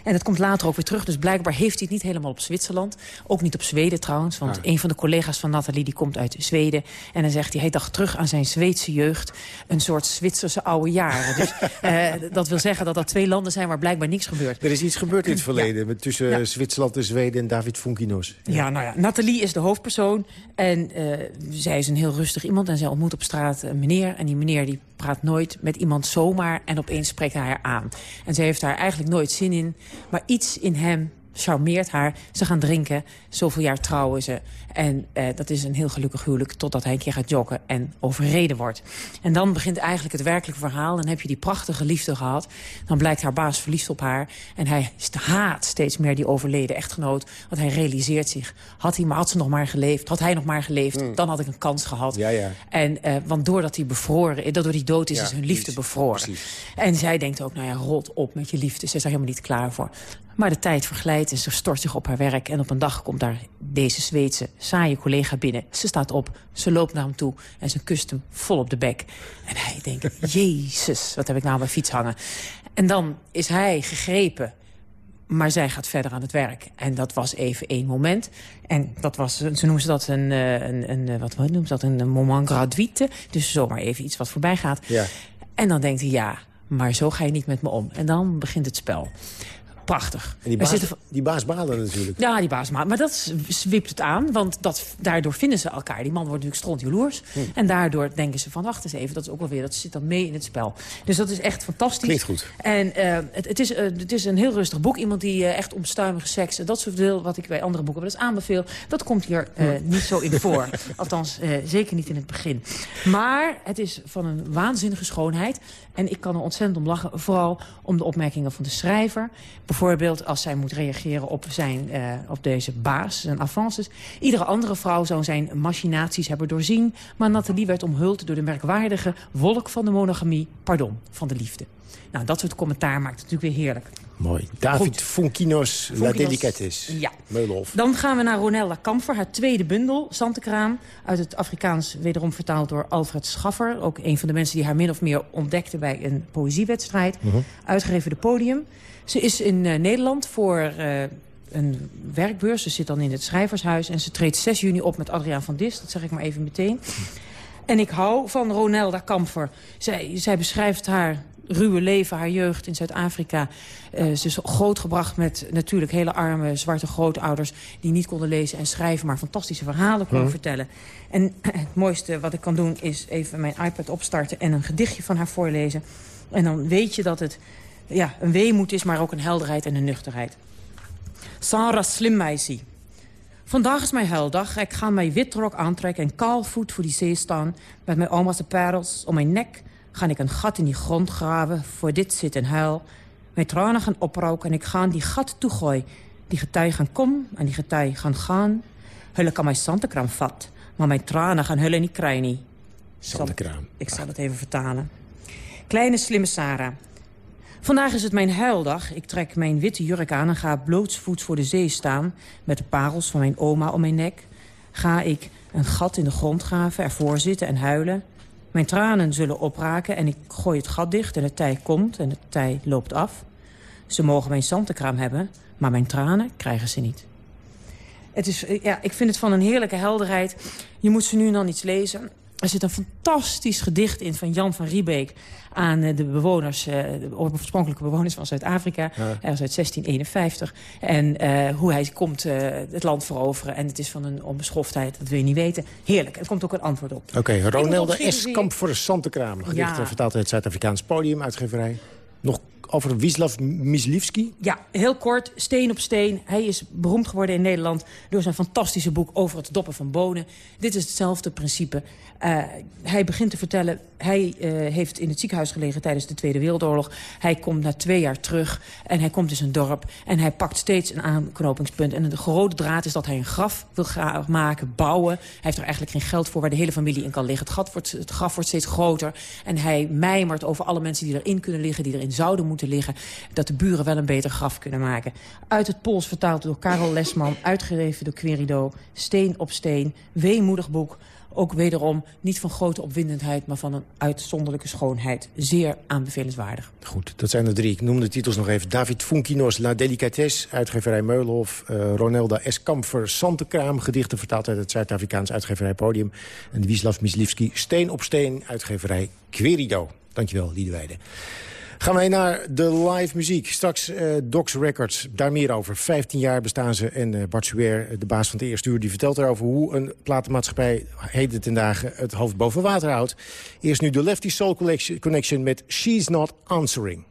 En dat komt later ook weer terug. Dus blijkbaar heeft hij het niet helemaal op Zwitserland. Ook niet op Zweden trouwens. Want een van de collega's van Nathalie die komt uit Zweden. En dan zegt hij, hij dacht terug aan zijn Zweedse jeugd. Een soort Zwitserse oude jaren. Dus <laughs> eh, dat wil zeggen dat dat twee landen zijn waar blijkbaar niks gebeurt. Er is iets gebeurd in het verleden. Tussen Zwitserland en Zweden en David Funkinos. Ja. ja, nou ja. Nathalie is de hoofdpersoon. En uh, zij is een heel rustig iemand. En zij ontmoet op straat een meneer. En die meneer die praat nooit met iemand zomaar en opeens spreekt hij haar aan. En ze heeft daar eigenlijk nooit zin in. Maar iets in hem charmeert haar. Ze gaan drinken. Zoveel jaar trouwen ze. En eh, dat is een heel gelukkig huwelijk totdat hij een keer gaat joggen en overreden wordt. En dan begint eigenlijk het werkelijke verhaal. Dan heb je die prachtige liefde gehad. Dan blijkt haar baas verliefd op haar. En hij haat steeds meer die overleden echtgenoot. Want hij realiseert zich. Had, hij, maar, had ze nog maar geleefd, had hij nog maar geleefd... Hmm. dan had ik een kans gehad. Ja, ja. En, uh, want doordat hij bevroren, door die dood is, ja, is hun liefde bevroren. Precies. En zij denkt ook, nou ja, rot op met je liefde. Ze is daar helemaal niet klaar voor. Maar de tijd verglijdt en ze stort zich op haar werk. En op een dag komt daar deze Zweedse saaie collega binnen. Ze staat op, ze loopt naar hem toe en ze kust hem vol op de bek. En hij denkt, <laughs> jezus, wat heb ik nou aan mijn fiets hangen. En dan is hij gegrepen maar zij gaat verder aan het werk. En dat was even één moment. En dat was, ze noemen ze dat een, eh, een, een wat noemen ze dat, een moment gratuite. Dus zomaar even iets wat voorbij gaat. Ja. En dan denkt hij, ja, maar zo ga je niet met me om. En dan begint het spel prachtig. En die baas, zitten... die baas balen natuurlijk. Ja, die baas balen. Maar dat zwipt het aan, want dat, daardoor vinden ze elkaar. Die man wordt natuurlijk strontjaloers. Hm. En daardoor denken ze van, wacht eens even, dat is ook wel weer, dat zit dan mee in het spel. Dus dat is echt fantastisch. Klinkt goed. En uh, het, het, is, uh, het is een heel rustig boek. Iemand die uh, echt omstuimige seks, en dat soort deel wat ik bij andere boeken wel eens aanbeveel, dat komt hier niet zo in voor. <laughs> Althans, zeker niet in het begin. Maar het is van een waanzinnige schoonheid. En ik kan er ontzettend om lachen, vooral om de opmerkingen van de schrijver. Bijvoorbeeld als zij moet reageren op, zijn, uh, op deze baas, zijn avances. Iedere andere vrouw zou zijn machinaties hebben doorzien. Maar Nathalie werd omhuld door de merkwaardige wolk van de monogamie. Pardon, van de liefde. Nou, dat soort commentaar maakt het natuurlijk weer heerlijk. Mooi. David Funkinos, La Delicates. Ja. Meulhof. Dan gaan we naar Ronella Kamfer, haar tweede bundel, Zantekraam. Uit het Afrikaans, wederom vertaald door Alfred Schaffer. Ook een van de mensen die haar min of meer ontdekte bij een poëziewedstrijd. Uh Uitgegeven de Podium. Ze is in uh, Nederland voor uh, een werkbeurs. Ze zit dan in het schrijvershuis. En ze treedt 6 juni op met Adriaan van Dis. Dat zeg ik maar even meteen. En ik hou van Ronelda Kamfer. Zij, zij beschrijft haar ruwe leven, haar jeugd in Zuid-Afrika. Uh, ze is grootgebracht met natuurlijk hele arme zwarte grootouders... die niet konden lezen en schrijven, maar fantastische verhalen konden hmm. vertellen. En <clears throat> het mooiste wat ik kan doen is even mijn iPad opstarten... en een gedichtje van haar voorlezen. En dan weet je dat het ja, een weemoed is, maar ook een helderheid en een nuchterheid. Sarah Slimmeisje. Vandaag is mijn huildag. Ik ga mijn witrok aantrekken en kaalvoet voor die zee staan... met mijn oma's parels om mijn nek ga ik een gat in die grond graven. Voor dit zit een huil. Mijn tranen gaan oproken en ik ga die gat toegooien. Die getij gaan komen en die getij gaan gaan. Hulle kan mijn zantekraam vat. Maar mijn tranen gaan hulle niet krijgen. Zantekraam. Ik zal het even vertalen. Kleine slimme Sarah. Vandaag is het mijn huildag. Ik trek mijn witte jurk aan en ga blootsvoets voor de zee staan... met de parels van mijn oma om mijn nek. Ga ik een gat in de grond graven, ervoor zitten en huilen. Mijn tranen zullen opraken en ik gooi het gat dicht en het tij komt en het tij loopt af. Ze mogen mijn zantenkraam hebben, maar mijn tranen krijgen ze niet. Het is, ja, ik vind het van een heerlijke helderheid. Je moet ze nu en dan iets lezen. Er zit een fantastisch gedicht in van Jan van Riebeek... aan eh, de bewoners, eh, de oorspronkelijke bewoners van Zuid-Afrika. Ja. Hij was uit 1651. En uh, hoe hij komt uh, het land veroveren. En het is van een onbeschoftheid, dat wil je niet weten. Heerlijk. Er komt ook een antwoord op. Oké, okay, Ronelde S. Kamp voor de Santekraam. Gedicht ja. vertaald uit het Zuid-Afrikaans podium, uitgeverij. Nog over Wisław Myslivski? Ja, heel kort. Steen op steen. Hij is beroemd geworden in Nederland door zijn fantastische boek over het doppen van bonen. Dit is hetzelfde principe. Uh, hij begint te vertellen, hij uh, heeft in het ziekenhuis gelegen tijdens de Tweede Wereldoorlog. Hij komt na twee jaar terug en hij komt in zijn dorp. En hij pakt steeds een aanknopingspunt. En de grote draad is dat hij een graf wil maken, bouwen. Hij heeft er eigenlijk geen geld voor waar de hele familie in kan liggen. Het, gat wordt, het graf wordt steeds groter. En hij mijmert over alle mensen die erin kunnen liggen, die erin zouden moeten liggen. Dat de buren wel een beter graf kunnen maken. Uit het Pools vertaald door Karel Lesman, uitgegeven door Querido. Steen op steen, weemoedig boek ook wederom niet van grote opwindendheid... maar van een uitzonderlijke schoonheid. Zeer aanbevelenswaardig. Goed, dat zijn er drie. Ik noem de titels nog even. David Funkinos, La Delicatesse, uitgeverij Meulenhof. Uh, Ronelda Eskamfer, Santekraam, gedichten vertaald uit het Zuid-Afrikaans uitgeverij Podium. En Wisław Mislivski, Steen op Steen, uitgeverij Querido. Dankjewel, Liedewijde. Gaan wij naar de live muziek. Straks uh, Docs Records, daar meer over. 15 jaar bestaan ze en uh, Bart Suer, de baas van het eerste uur... die vertelt erover hoe een platenmaatschappij heden ten dagen het hoofd boven water houdt. Eerst nu de Lefty Soul Connection met She's Not Answering.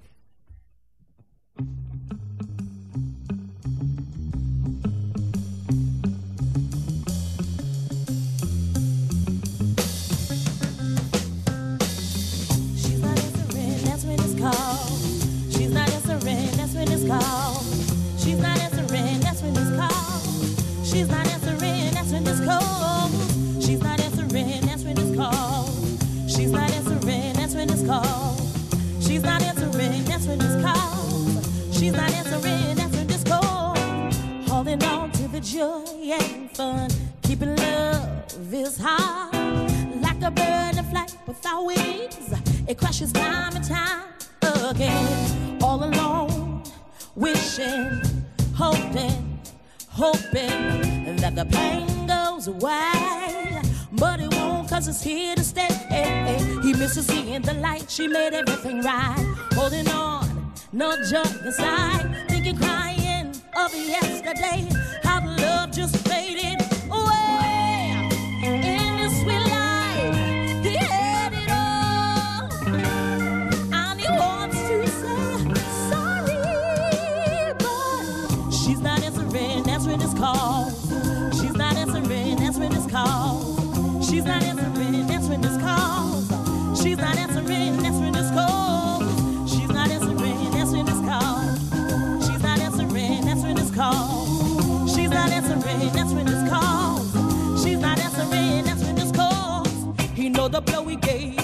She's not answering, that's when it's called. She's not answering, that's when it's called. She's not answering, that's when it's called. She's not answering, that's when it's. She's not answering, that's when it's. Holding on to the joy and fun. Keeping love is hard. Like a bird without wings. It crashes time and time again. All alone wishing, hoping, hoping that the pain goes away. But it won't cause it's here to stay. He misses seeing the light, she made everything right. Holding on, no joy inside. Thinking, crying of yesterday. How the love just faded answering, answering his call. She's not answering, answering his call. He know the blow he gave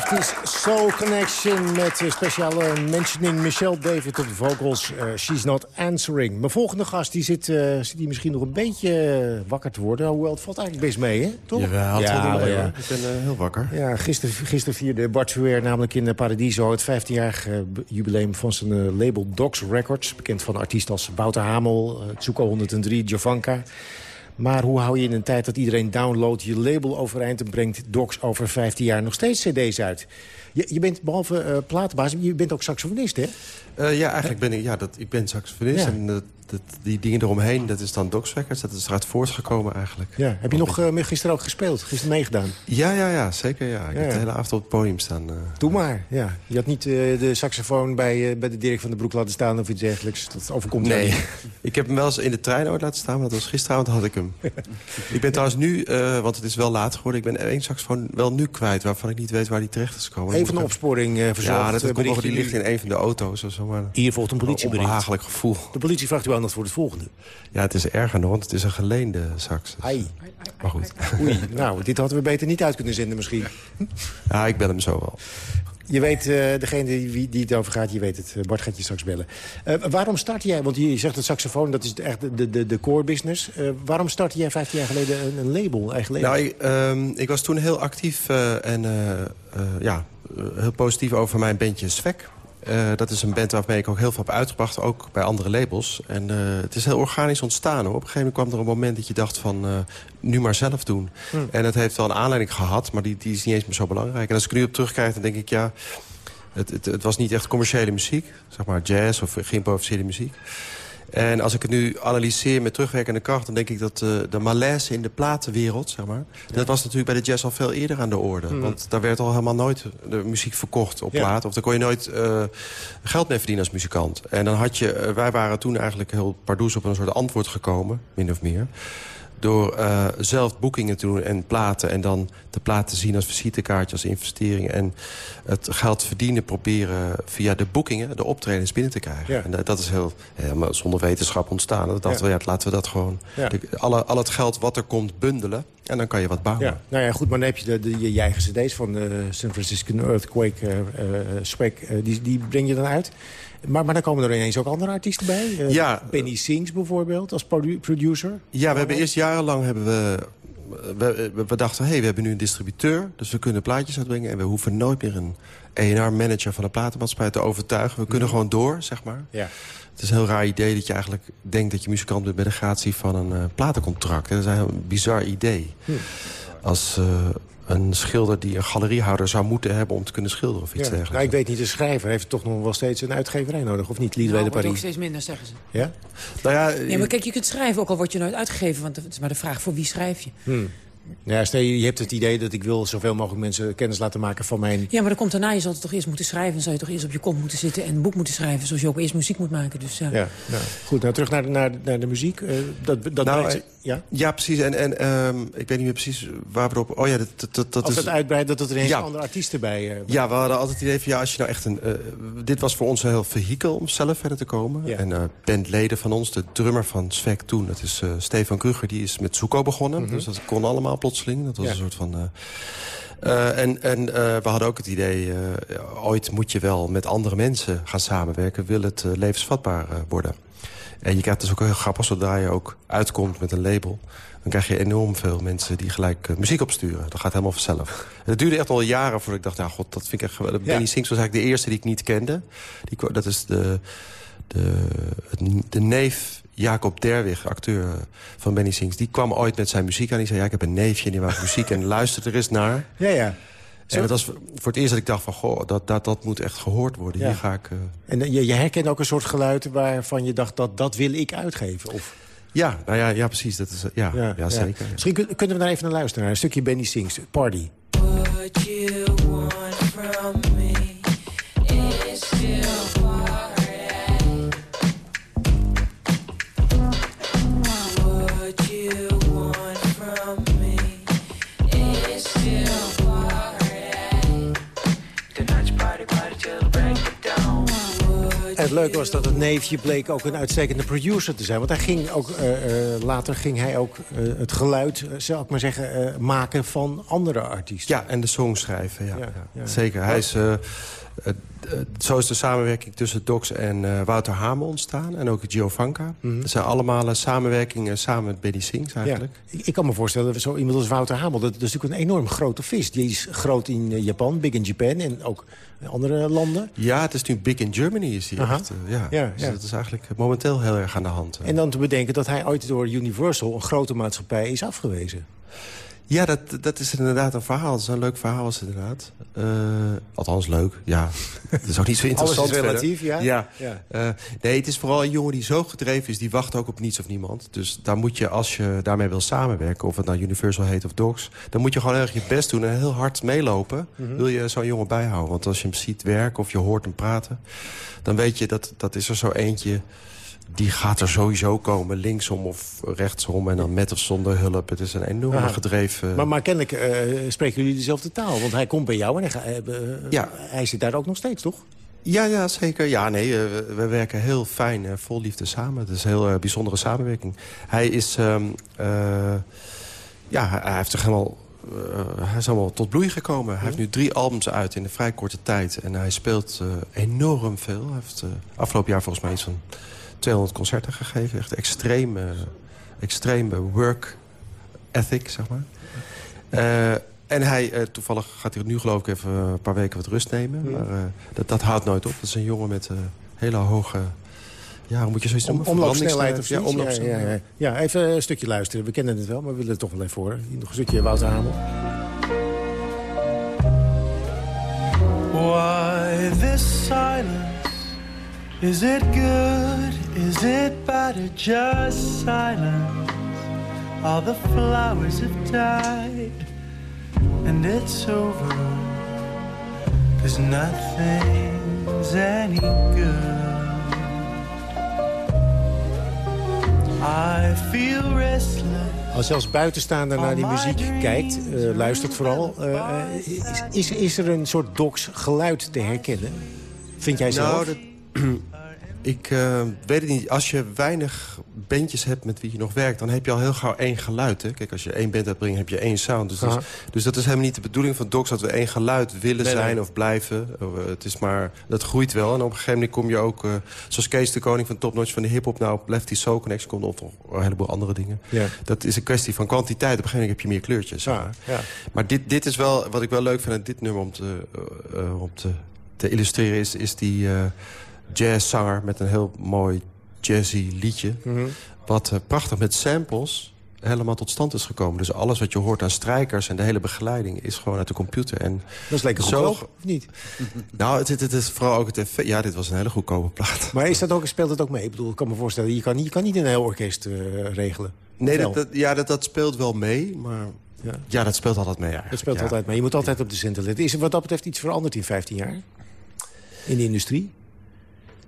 50s Soul Connection met speciale mentioning Michelle David op de vocals. Uh, she's not answering. Mijn volgende gast die zit, uh, zit die misschien nog een beetje wakker te worden. Hoewel, het valt eigenlijk best mee, hè? Toch? Jawel, ja, wel, ja. ik ben uh, heel wakker. Ja, gisteren, gisteren vierde Bart Suer namelijk in Paradiso... het 15-jarig jubileum van zijn label Docs Records. Bekend van artiesten als Wouter Hamel, Tsuko 103, Jovanka... Maar hoe hou je in een tijd dat iedereen downloadt... je label overeind en brengt Docs over 15 jaar nog steeds cd's uit? Je, je bent behalve uh, platenbaas, je bent ook saxofonist, hè? Uh, ja, eigenlijk ben ik, ja, dat, ik ben saxofonist. En dat, die dingen eromheen, dat is dan Docs Records. Dat is eruit voortgekomen eigenlijk. Ja. Heb je nog uh, gisteren ook gespeeld? Gisteren meegedaan? Ja, ja, ja zeker. Ja. Ik ja, heb de hele avond op het podium staan. Doe maar, ja. Je had niet de saxofoon bij, bij de Dirk van de Broek laten staan of iets dergelijks. Dat overkomt Nee, niet. ik heb hem wel eens in de trein ooit laten staan, maar dat was gisteravond had ik hem. <laughs> ik ben trouwens nu, want het is wel laat geworden... ik ben één saxofoon wel nu kwijt, waarvan ik niet weet waar die terecht is gekomen. Even een opsporing uh, verzorgd. Ja, dat komt over, die ligt in een van de auto's. Of zo, maar Hier volgt een politiebericht. Een onbehagelijk gevoel. De politie vraagt u aandacht voor het volgende. Ja, het is erger nog, want het is een geleende sax. Ai. Maar goed. Oei, nou, dit hadden we beter niet uit kunnen zenden misschien. Ja, ik bel hem zo wel. Je weet, uh, degene die, die het over gaat, je weet het. Bart gaat je straks bellen. Uh, waarom start jij, want je zegt het saxofoon, dat is echt de, de, de core business. Uh, waarom startte jij 15 jaar geleden een, een label, eigen label? Nou, ik, um, ik was toen heel actief en ja, heel positief over mijn bandje Svek. Uh, dat is een band waarmee ik ook heel veel heb uitgebracht, ook bij andere labels. En uh, het is heel organisch ontstaan. Hoor. Op een gegeven moment kwam er een moment dat je dacht van... Uh, nu maar zelf doen. Hmm. En het heeft wel een aanleiding gehad, maar die, die is niet eens meer zo belangrijk. En als ik nu op terugkijk, dan denk ik, ja... Het, het, het was niet echt commerciële muziek, zeg maar jazz of geïmproviseerde muziek. En als ik het nu analyseer met terugwerkende kracht... dan denk ik dat uh, de malaise in de platenwereld, zeg maar... dat was natuurlijk bij de jazz al veel eerder aan de orde. Mm. Want daar werd al helemaal nooit de muziek verkocht op ja. plaat. Of daar kon je nooit uh, geld mee verdienen als muzikant. En dan had je... Uh, wij waren toen eigenlijk heel pardoes op een soort antwoord gekomen, min of meer door uh, zelf boekingen te doen en platen... en dan de platen zien als visitekaartje, als investering... en het geld verdienen proberen via de boekingen... de optredens binnen te krijgen. Ja. En dat is heel helemaal zonder wetenschap ontstaan. Dat dachten ja. we, ja, laten we dat gewoon... Ja. De, alle, al het geld wat er komt bundelen... en dan kan je wat bouwen. Ja. Nou ja, goed, maar dan heb je de, de, je eigen cd's van de San Francisco Earthquake... Uh, Swag, die, die breng je dan uit... Maar, maar dan komen er ineens ook andere artiesten bij. Uh, ja. Penny Sings bijvoorbeeld, als produ producer. Ja, we hebben eerst jarenlang hebben we... We, we, we dachten, hé, hey, we hebben nu een distributeur. Dus we kunnen plaatjes uitbrengen. En we hoeven nooit meer een A&R-manager van de platenmaatschappij te overtuigen. We kunnen gewoon door, zeg maar. Ja. Het is een heel raar idee dat je eigenlijk denkt dat je muzikant bent... bij de gratie van een uh, platencontract. Dat is een heel bizar idee. Hm. Als... Uh, een schilder die een galeriehouder zou moeten hebben... om te kunnen schilderen of iets ja. dergelijks. Nou, ik weet niet, de schrijver heeft toch nog wel steeds een uitgeverij nodig, of niet? Liedwede nou, Paris. nog steeds minder, zeggen ze. Ja? Nou ja, nee, maar kijk, je kunt schrijven, ook al word je nooit uitgegeven. Want het is maar de vraag, voor wie schrijf je? Hmm. Ja, stel je, je hebt het idee dat ik wil zoveel mogelijk mensen kennis laten maken van mijn... Ja, maar dan komt daarna, je zal het toch eerst moeten schrijven. Dan zou je toch eerst op je kont moeten zitten en een boek moeten schrijven. Zoals je ook eerst muziek moet maken. Dus, ja. Ja, nou, goed, nou terug naar de, naar, naar de muziek. Uh, dat, dat nou, brengt, ja? ja, precies. En, en um, ik weet niet meer precies waar we op... Oh ja, dat, dat, dat is... het uitbreidt, dat er ineens ja. andere artiesten bij... Uh, ja, we hadden altijd het idee van... Ja, als je nou echt een... Uh, dit was voor ons een heel vehikel om zelf verder te komen. Ja. En uh, bandleden van ons, de drummer van Svek toen... dat is uh, Stefan Kruger, die is met Zuko begonnen. Mhm. Mm -hmm. Dus dat kon allemaal plotseling. Dat was Ja. een soort van... Uh, uh, en en uh, we hadden ook het idee, ooit moet je wel met andere mensen gaan samenwerken... wil het levensvatbaar worden. En je krijgt dus ook heel grappig, zodra je ook uitkomt met een label... dan krijg je enorm veel mensen die gelijk uh, muziek opsturen. Dat gaat helemaal vanzelf. En het duurde echt al jaren voordat ik dacht, ja, god, dat vind ik echt geweldig. Ja. Benny Sings was eigenlijk de eerste die ik niet kende. Die, dat is de, de, het, de neef Jacob Derwig, acteur van Benny Sings... die kwam ooit met zijn muziek aan. Die zei, ja, ik heb een neefje en die maakt muziek en luister er eens naar. Ja, ja. En dat was voor het eerst dat ik dacht van, goh, dat, dat, dat moet echt gehoord worden. Ja. Hier ga ik... Uh... En je, je herkent ook een soort geluid waarvan je dacht, dat, dat wil ik uitgeven? Of... Ja, nou ja, ja, precies. Dat is, ja, ja, ja, zeker. Ja. Misschien kun, kunnen we daar even naar luisteren. Een stukje Benny Sings, Party. What you want from me is still Het leuke was dat het neefje bleek ook een uitstekende producer te zijn. Want hij ging ook, uh, uh, later ging hij ook uh, het geluid, zou ik maar zeggen, maken van andere artiesten. Ja, en de song schrijven, ja. ja, ja. Zeker. Hij is... zo is de samenwerking tussen Docs en Wouter Hamer ontstaan. En ook Giovanka. Mm Dat zijn allemaal samenwerkingen samen met Benny Sings eigenlijk. Ja. Ik, ik, kan me voorstellen, zo iemand als Wouter Hamer... Dat, dat, is natuurlijk een enorm grote vis. Die is groot in Japan, big in Japan. En ook andere landen? Ja, het is nu big in Germany is hij echt. Ja. Ja, dus dat is eigenlijk momenteel heel erg aan de hand. En dan te bedenken dat hij ooit door Universal, een grote maatschappij, is afgewezen. Ja, dat, dat is inderdaad een verhaal. Een leuk verhaal, is inderdaad. Uh, althans, leuk. Ja, <laughs> het is ook niet zo interessant. Alles is relatief, ja? Ja. ja. Uh, nee, het is vooral een jongen die zo gedreven is... die wacht ook op niets of niemand. Dus daar moet je, als je daarmee wil samenwerken... of het nou Universal heet of Docs... dan moet je gewoon erg je best doen en heel hard meelopen... Mm -hmm. wil je zo'n jongen bijhouden. Want als je hem ziet werken of je hoort hem praten... dan weet je, dat, dat is er zo eentje die gaat er sowieso komen, linksom of rechtsom... en dan met of zonder hulp. Het is een enorme Aha. gedreven... Maar, maar kennelijk uh, spreken jullie dezelfde taal. Want hij komt bij jou en hij, uh, ja. hij zit daar ook nog steeds, toch? Ja, ja, zeker. Ja, nee, uh, we werken heel fijn, uh, vol liefde samen. Het is een heel bijzondere samenwerking. Hij is... Um, ja, hij, heeft zich helemaal... hij is allemaal tot bloei gekomen. Hij heeft nu drie albums uit in een vrij korte tijd. En hij speelt enorm veel. Hij heeft afgelopen jaar volgens mij iets van 200 concerten gegeven. Echt extreme, extreme work ethic, zeg maar. Uh, en hij, uh, toevallig gaat hij nu geloof ik even een paar weken wat rust nemen. Mm. Maar uh, dat, dat houdt nooit op. Dat is een jongen met hele hoge... Ja, hoe moet je zoiets noemen? Om, omloopsnelheid of ja, ja, ja, ja, ja, even een stukje luisteren. We kennen het wel, maar we willen het toch wel even horen. Nog een stukje Wouter Hamel. Why this silence? Is it good? Is it bad or just silence? All the flowers have died and it's over. Cause nothing's any good. I feel restless. Als je als buitenstaander naar die muziek kijkt, uh, luistert vooral... Uh, is, is, is er een soort docs geluid te herkennen? Vind jij zelf? Nou, dat, <clears throat> ik uh, weet het niet. Als je weinig bandjes hebt met wie je nog werkt... dan heb je al heel gauw één geluid. Hè? Kijk, als je één band uitbrengt, heb je één sound. Dus, dus, dus, dat is helemaal niet de bedoeling van Docs... dat we één geluid willen nee, zijn nee. of blijven. Het is maar, dat groeit wel. En op een gegeven moment kom je ook... Uh, zoals Kees de Koning van Top Notch van de hiphop... nou op Lefty Soul Connection komt... of nog een heleboel andere dingen. Ja. Dat is een kwestie van kwantiteit. Op een gegeven moment heb je meer kleurtjes. Ja, ja. Maar dit, dit is wel... Wat ik wel leuk vind aan dit nummer om te, om te, te illustreren... is, is die jazzzanger met een heel mooi jazzy liedje. Mm -hmm. Wat uh, prachtig met samples helemaal tot stand is gekomen. Dus alles wat je hoort aan strijkers en de hele begeleiding... is gewoon uit de computer. En dat is lekker zo, of niet? <laughs> nou, het, het, het, is vooral ook het effect. Ja, dit was een hele goedkope plaat. Maar is dat ook, speelt het ook mee? Ik bedoel, ik kan me voorstellen, je kan, je kan niet een heel orkest uh, regelen. Nee, dat, dat, ja, dat, dat speelt wel mee, maar... Ja. ja, dat speelt altijd mee eigenlijk. Dat speelt ja. altijd mee. Je moet altijd op de centen letten. Is er wat dat betreft iets veranderd in 15 jaar? In de industrie?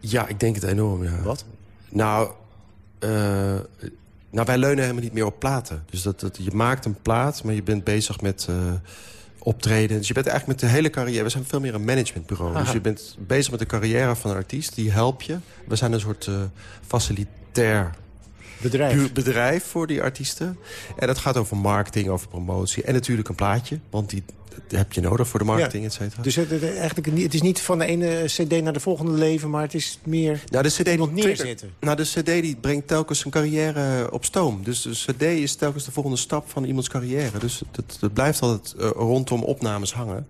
Ja, ik denk het enorm, ja. Wat? Nou, uh, nou wij leunen helemaal niet meer op platen. Dus dat, dat, je maakt een plaat, maar je bent bezig met uh, optreden. Dus je bent eigenlijk met de hele carrière... We zijn veel meer een managementbureau. Aha. Dus je bent bezig met de carrière van een artiest. Die help je. We zijn een soort uh, facilitair bedrijf. bedrijf voor die artiesten. En dat gaat over marketing, over promotie. En natuurlijk een plaatje, want die heb je nodig voor de marketing, ja. et cetera. Dus het, het, eigenlijk, het is niet van de ene cd naar de volgende leven... maar het is meer nou, de CD iemand neerzetten. Nou, de cd die brengt telkens een carrière op stoom. Dus de cd is telkens de volgende stap van iemands carrière. Dus het, het blijft altijd uh, rondom opnames hangen.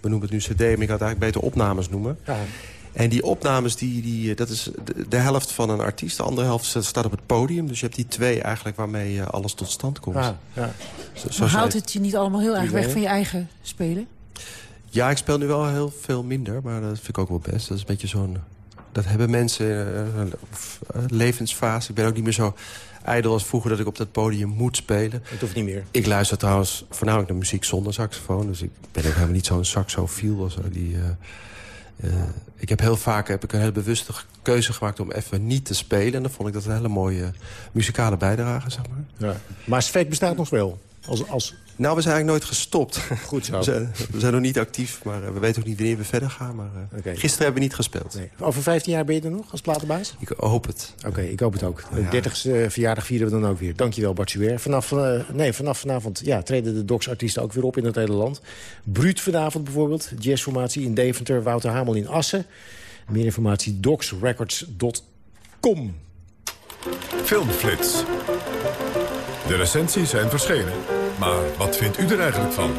We noemen het nu cd, maar ik had eigenlijk beter opnames noemen. Ja. En die opnames, die, die, dat is de, de, helft van een artiest. De andere helft staat op het podium. Dus je hebt die twee eigenlijk waarmee alles tot stand komt. Ja, ja. Zo, zo maar houdt het je niet allemaal heel erg weg van je eigen spelen? Ja, ik speel nu wel heel veel minder. Maar dat vind ik ook wel best. Dat is een beetje zo'n... Dat hebben mensen uh, uh, levensfase. Ik ben ook niet meer zo ijdel als vroeger dat ik op dat podium moet spelen. Het hoeft niet meer. Ik luister trouwens voornamelijk naar muziek zonder saxofoon. Dus ik ben ook helemaal niet zo'n saxofiel of zo. Die... Uh, uh, ik heb heel vaak heb ik een heel bewuste keuze gemaakt om even niet te spelen. En dan vond ik dat een hele mooie muzikale bijdrage, zeg maar. Ja. Maar bestaat nog wel? Als, als... Nou, we zijn eigenlijk nooit gestopt. <laughs> Goed zo. We zijn, we zijn nog niet actief, maar uh, we weten ook niet wanneer we verder gaan. Maar uh, okay. gisteren hebben we niet gespeeld. Nee. Over 15 jaar ben je er nog als platenbaas? Ik hoop het. Oké, okay, ik hoop het ook. De 30ste verjaardag vieren we dan ook weer. Dankjewel, Bart Suer. Vanaf, uh, nee, vanaf vanavond ja, treden de Docs-artiesten ook weer op in het hele land. Bruut vanavond bijvoorbeeld. Jazzformatie in Deventer, Wouter Hamel in Assen. Meer informatie docsrecords.com. Filmflits. De recensies zijn verschenen. Maar wat vindt u er eigenlijk van?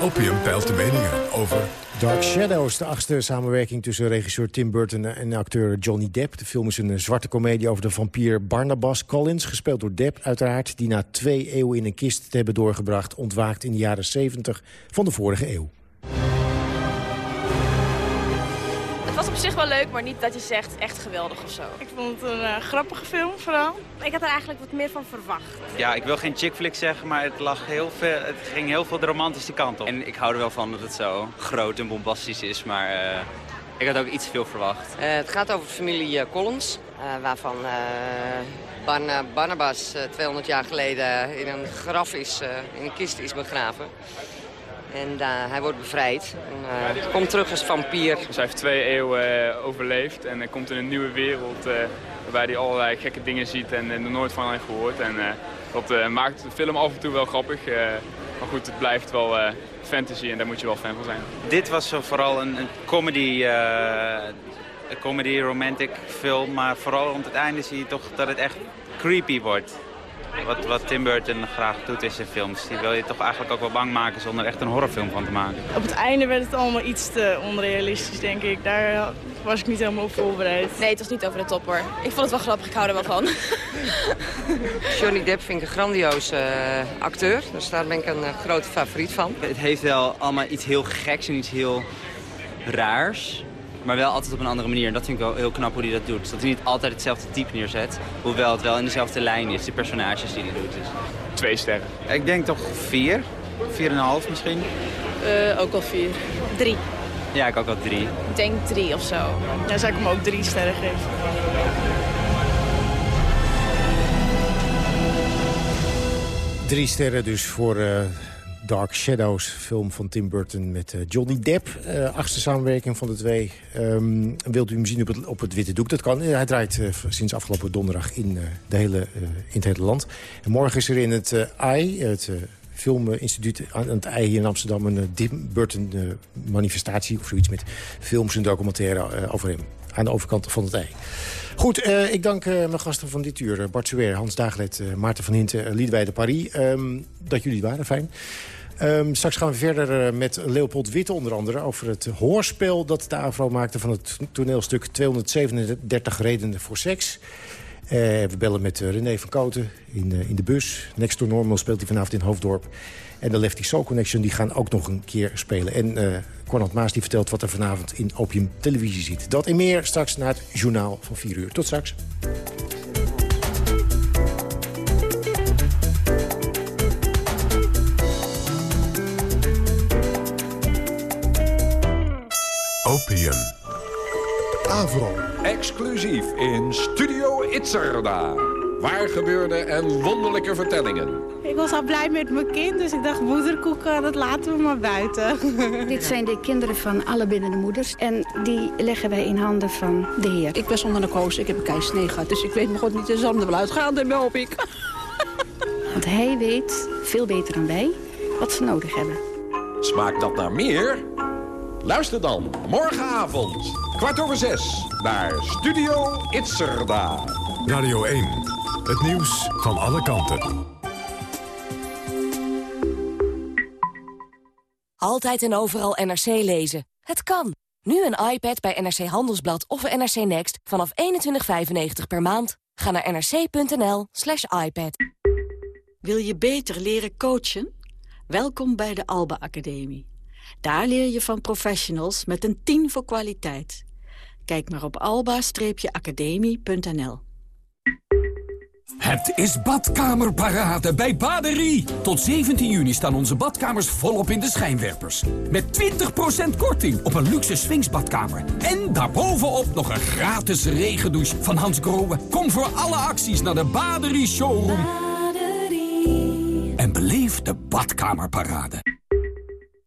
Opium peilt de meningen over... Dark Shadows, de achtste samenwerking tussen regisseur Tim Burton en acteur Johnny Depp. De film is een zwarte komedie over de vampier Barnabas Collins... gespeeld door Depp uiteraard, die na twee eeuwen in een kist te hebben doorgebracht... ontwaakt in de jaren 70 van de vorige eeuw. Was op zich wel leuk, maar niet dat je zegt echt geweldig of zo. Ik vond het een uh, grappige film vooral. Ik had er eigenlijk wat meer van verwacht. Ja, ik wil geen chick flick zeggen, maar het, lag heel veel, het ging heel veel de romantische kant op. En ik hou er wel van dat het zo groot en bombastisch is, maar uh, ik had ook iets veel verwacht. Uh, het gaat over de familie Collins, waarvan Barna Barnabas 200 jaar geleden in een graf is, in een kist is begraven. En uh, hij wordt bevrijd. En, uh, komt terug als vampier. Dus hij heeft twee eeuwen uh, overleefd en hij komt in een nieuwe wereld waarbij hij allerlei gekke dingen ziet en er nooit van heeft gehoord. En dat maakt de film af en toe wel grappig. maar goed, het blijft wel fantasy en daar moet je wel fan van zijn. Dit was vooral een, een comedy, een comedy romantic film, maar vooral rond het einde zie je toch dat het echt creepy wordt. Wat, wat Tim Burton graag doet in zijn films. Die wil je toch eigenlijk ook wel bang maken zonder echt een horrorfilm van te maken. Op het einde werd het allemaal iets te onrealistisch, denk ik. Daar was ik niet helemaal op voorbereid. Nee, het was niet over de top hoor. Ik vond het wel grappig, ik hou er wel van. <laughs> Johnny Depp vind ik een grandioze uh, acteur. Dus daar ben ik een uh, grote favoriet van. Het heeft wel allemaal iets heel geks en iets heel raars. Maar wel altijd op een andere manier. En dat vind ik wel heel knap hoe hij dat doet. Dus dat hij niet altijd hetzelfde type neerzet. Hoewel het wel in dezelfde lijn is, de personages die hij doet. Dus. Twee sterren. Ik denk toch vier. Vier en een half misschien. Uh, ook al vier. Drie. Ja, ik ook al drie. Ik denk drie of zo. Dan zou ik hem ook drie sterren geven. Drie sterren dus voor... Uh... Dark Shadows, film van Tim Burton met uh, Johnny Depp. Uh, achtste samenwerking van de twee. Um, wilt u hem zien op het, op het witte doek? Dat kan. hij draait uh, sinds afgelopen donderdag in, de hele, in het hele land. En morgen is er in het AI, het Filminstituut aan het ei hier in Amsterdam... een Tim Burton manifestatie of zoiets met films en documentaire over hem. Aan de overkant van het ei. Goed, ik dank mijn gasten van dit uur. Bart Suer, Hans Dagelet, uh, Maarten van Hinten, Liedwijde Paris. Um, dat jullie waren, fijn. Um, straks gaan we verder met Leopold Witte onder andere... over het hoorspel dat de AVRO maakte van het toneelstuk 237 redenen voor seks. we bellen met René van Koten in, in de bus. Next to Normal speelt hij vanavond in Hoofddorp. En de Lefty Soul Connection die gaan ook nog een keer spelen. En uh, Maas die vertelt wat er vanavond in Opium Televisie ziet. Dat en meer straks na het journaal van 4 uur. Tot straks. Opium. Avro. Exclusief in Studio Itzerda. Waar gebeurde en wonderlijke vertellingen. Ik was al blij met mijn kind, dus ik dacht moederkoeken, dat laten we maar buiten. <laughs> Dit zijn de kinderen van alle binnende moeders en die leggen wij in handen van de heer. Ik ben zonder narcose, ik heb een keisnee gehad, dus ik weet me god niet de zanden wel uitgaan, en hoop ik. <laughs> Want hij weet veel beter dan wij wat ze nodig hebben. Smaakt dat naar meer? Luister dan morgenavond, kwart over zes, naar Studio Itzerda. Radio 1, het nieuws van alle kanten. Altijd en overal NRC lezen. Het kan. Nu een iPad bij NRC Handelsblad of NRC Next vanaf 21,95 per maand. Ga naar nrc.nl slash iPad. Wil je beter leren coachen? Welkom bij de Alba Academie. Daar leer je van professionals met een 10 voor kwaliteit. Kijk maar op alba-academie.nl. Het is badkamerparade bij Baderie. Tot 17 juni staan onze badkamers volop in de schijnwerpers. Met 20% korting op een luxe swingsbadkamer. En daarbovenop nog een gratis regendouche van Hans Grohe. Kom voor alle acties naar de Baderie Showroom. Baderie. En beleef de badkamerparade.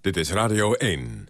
Dit is Radio 1.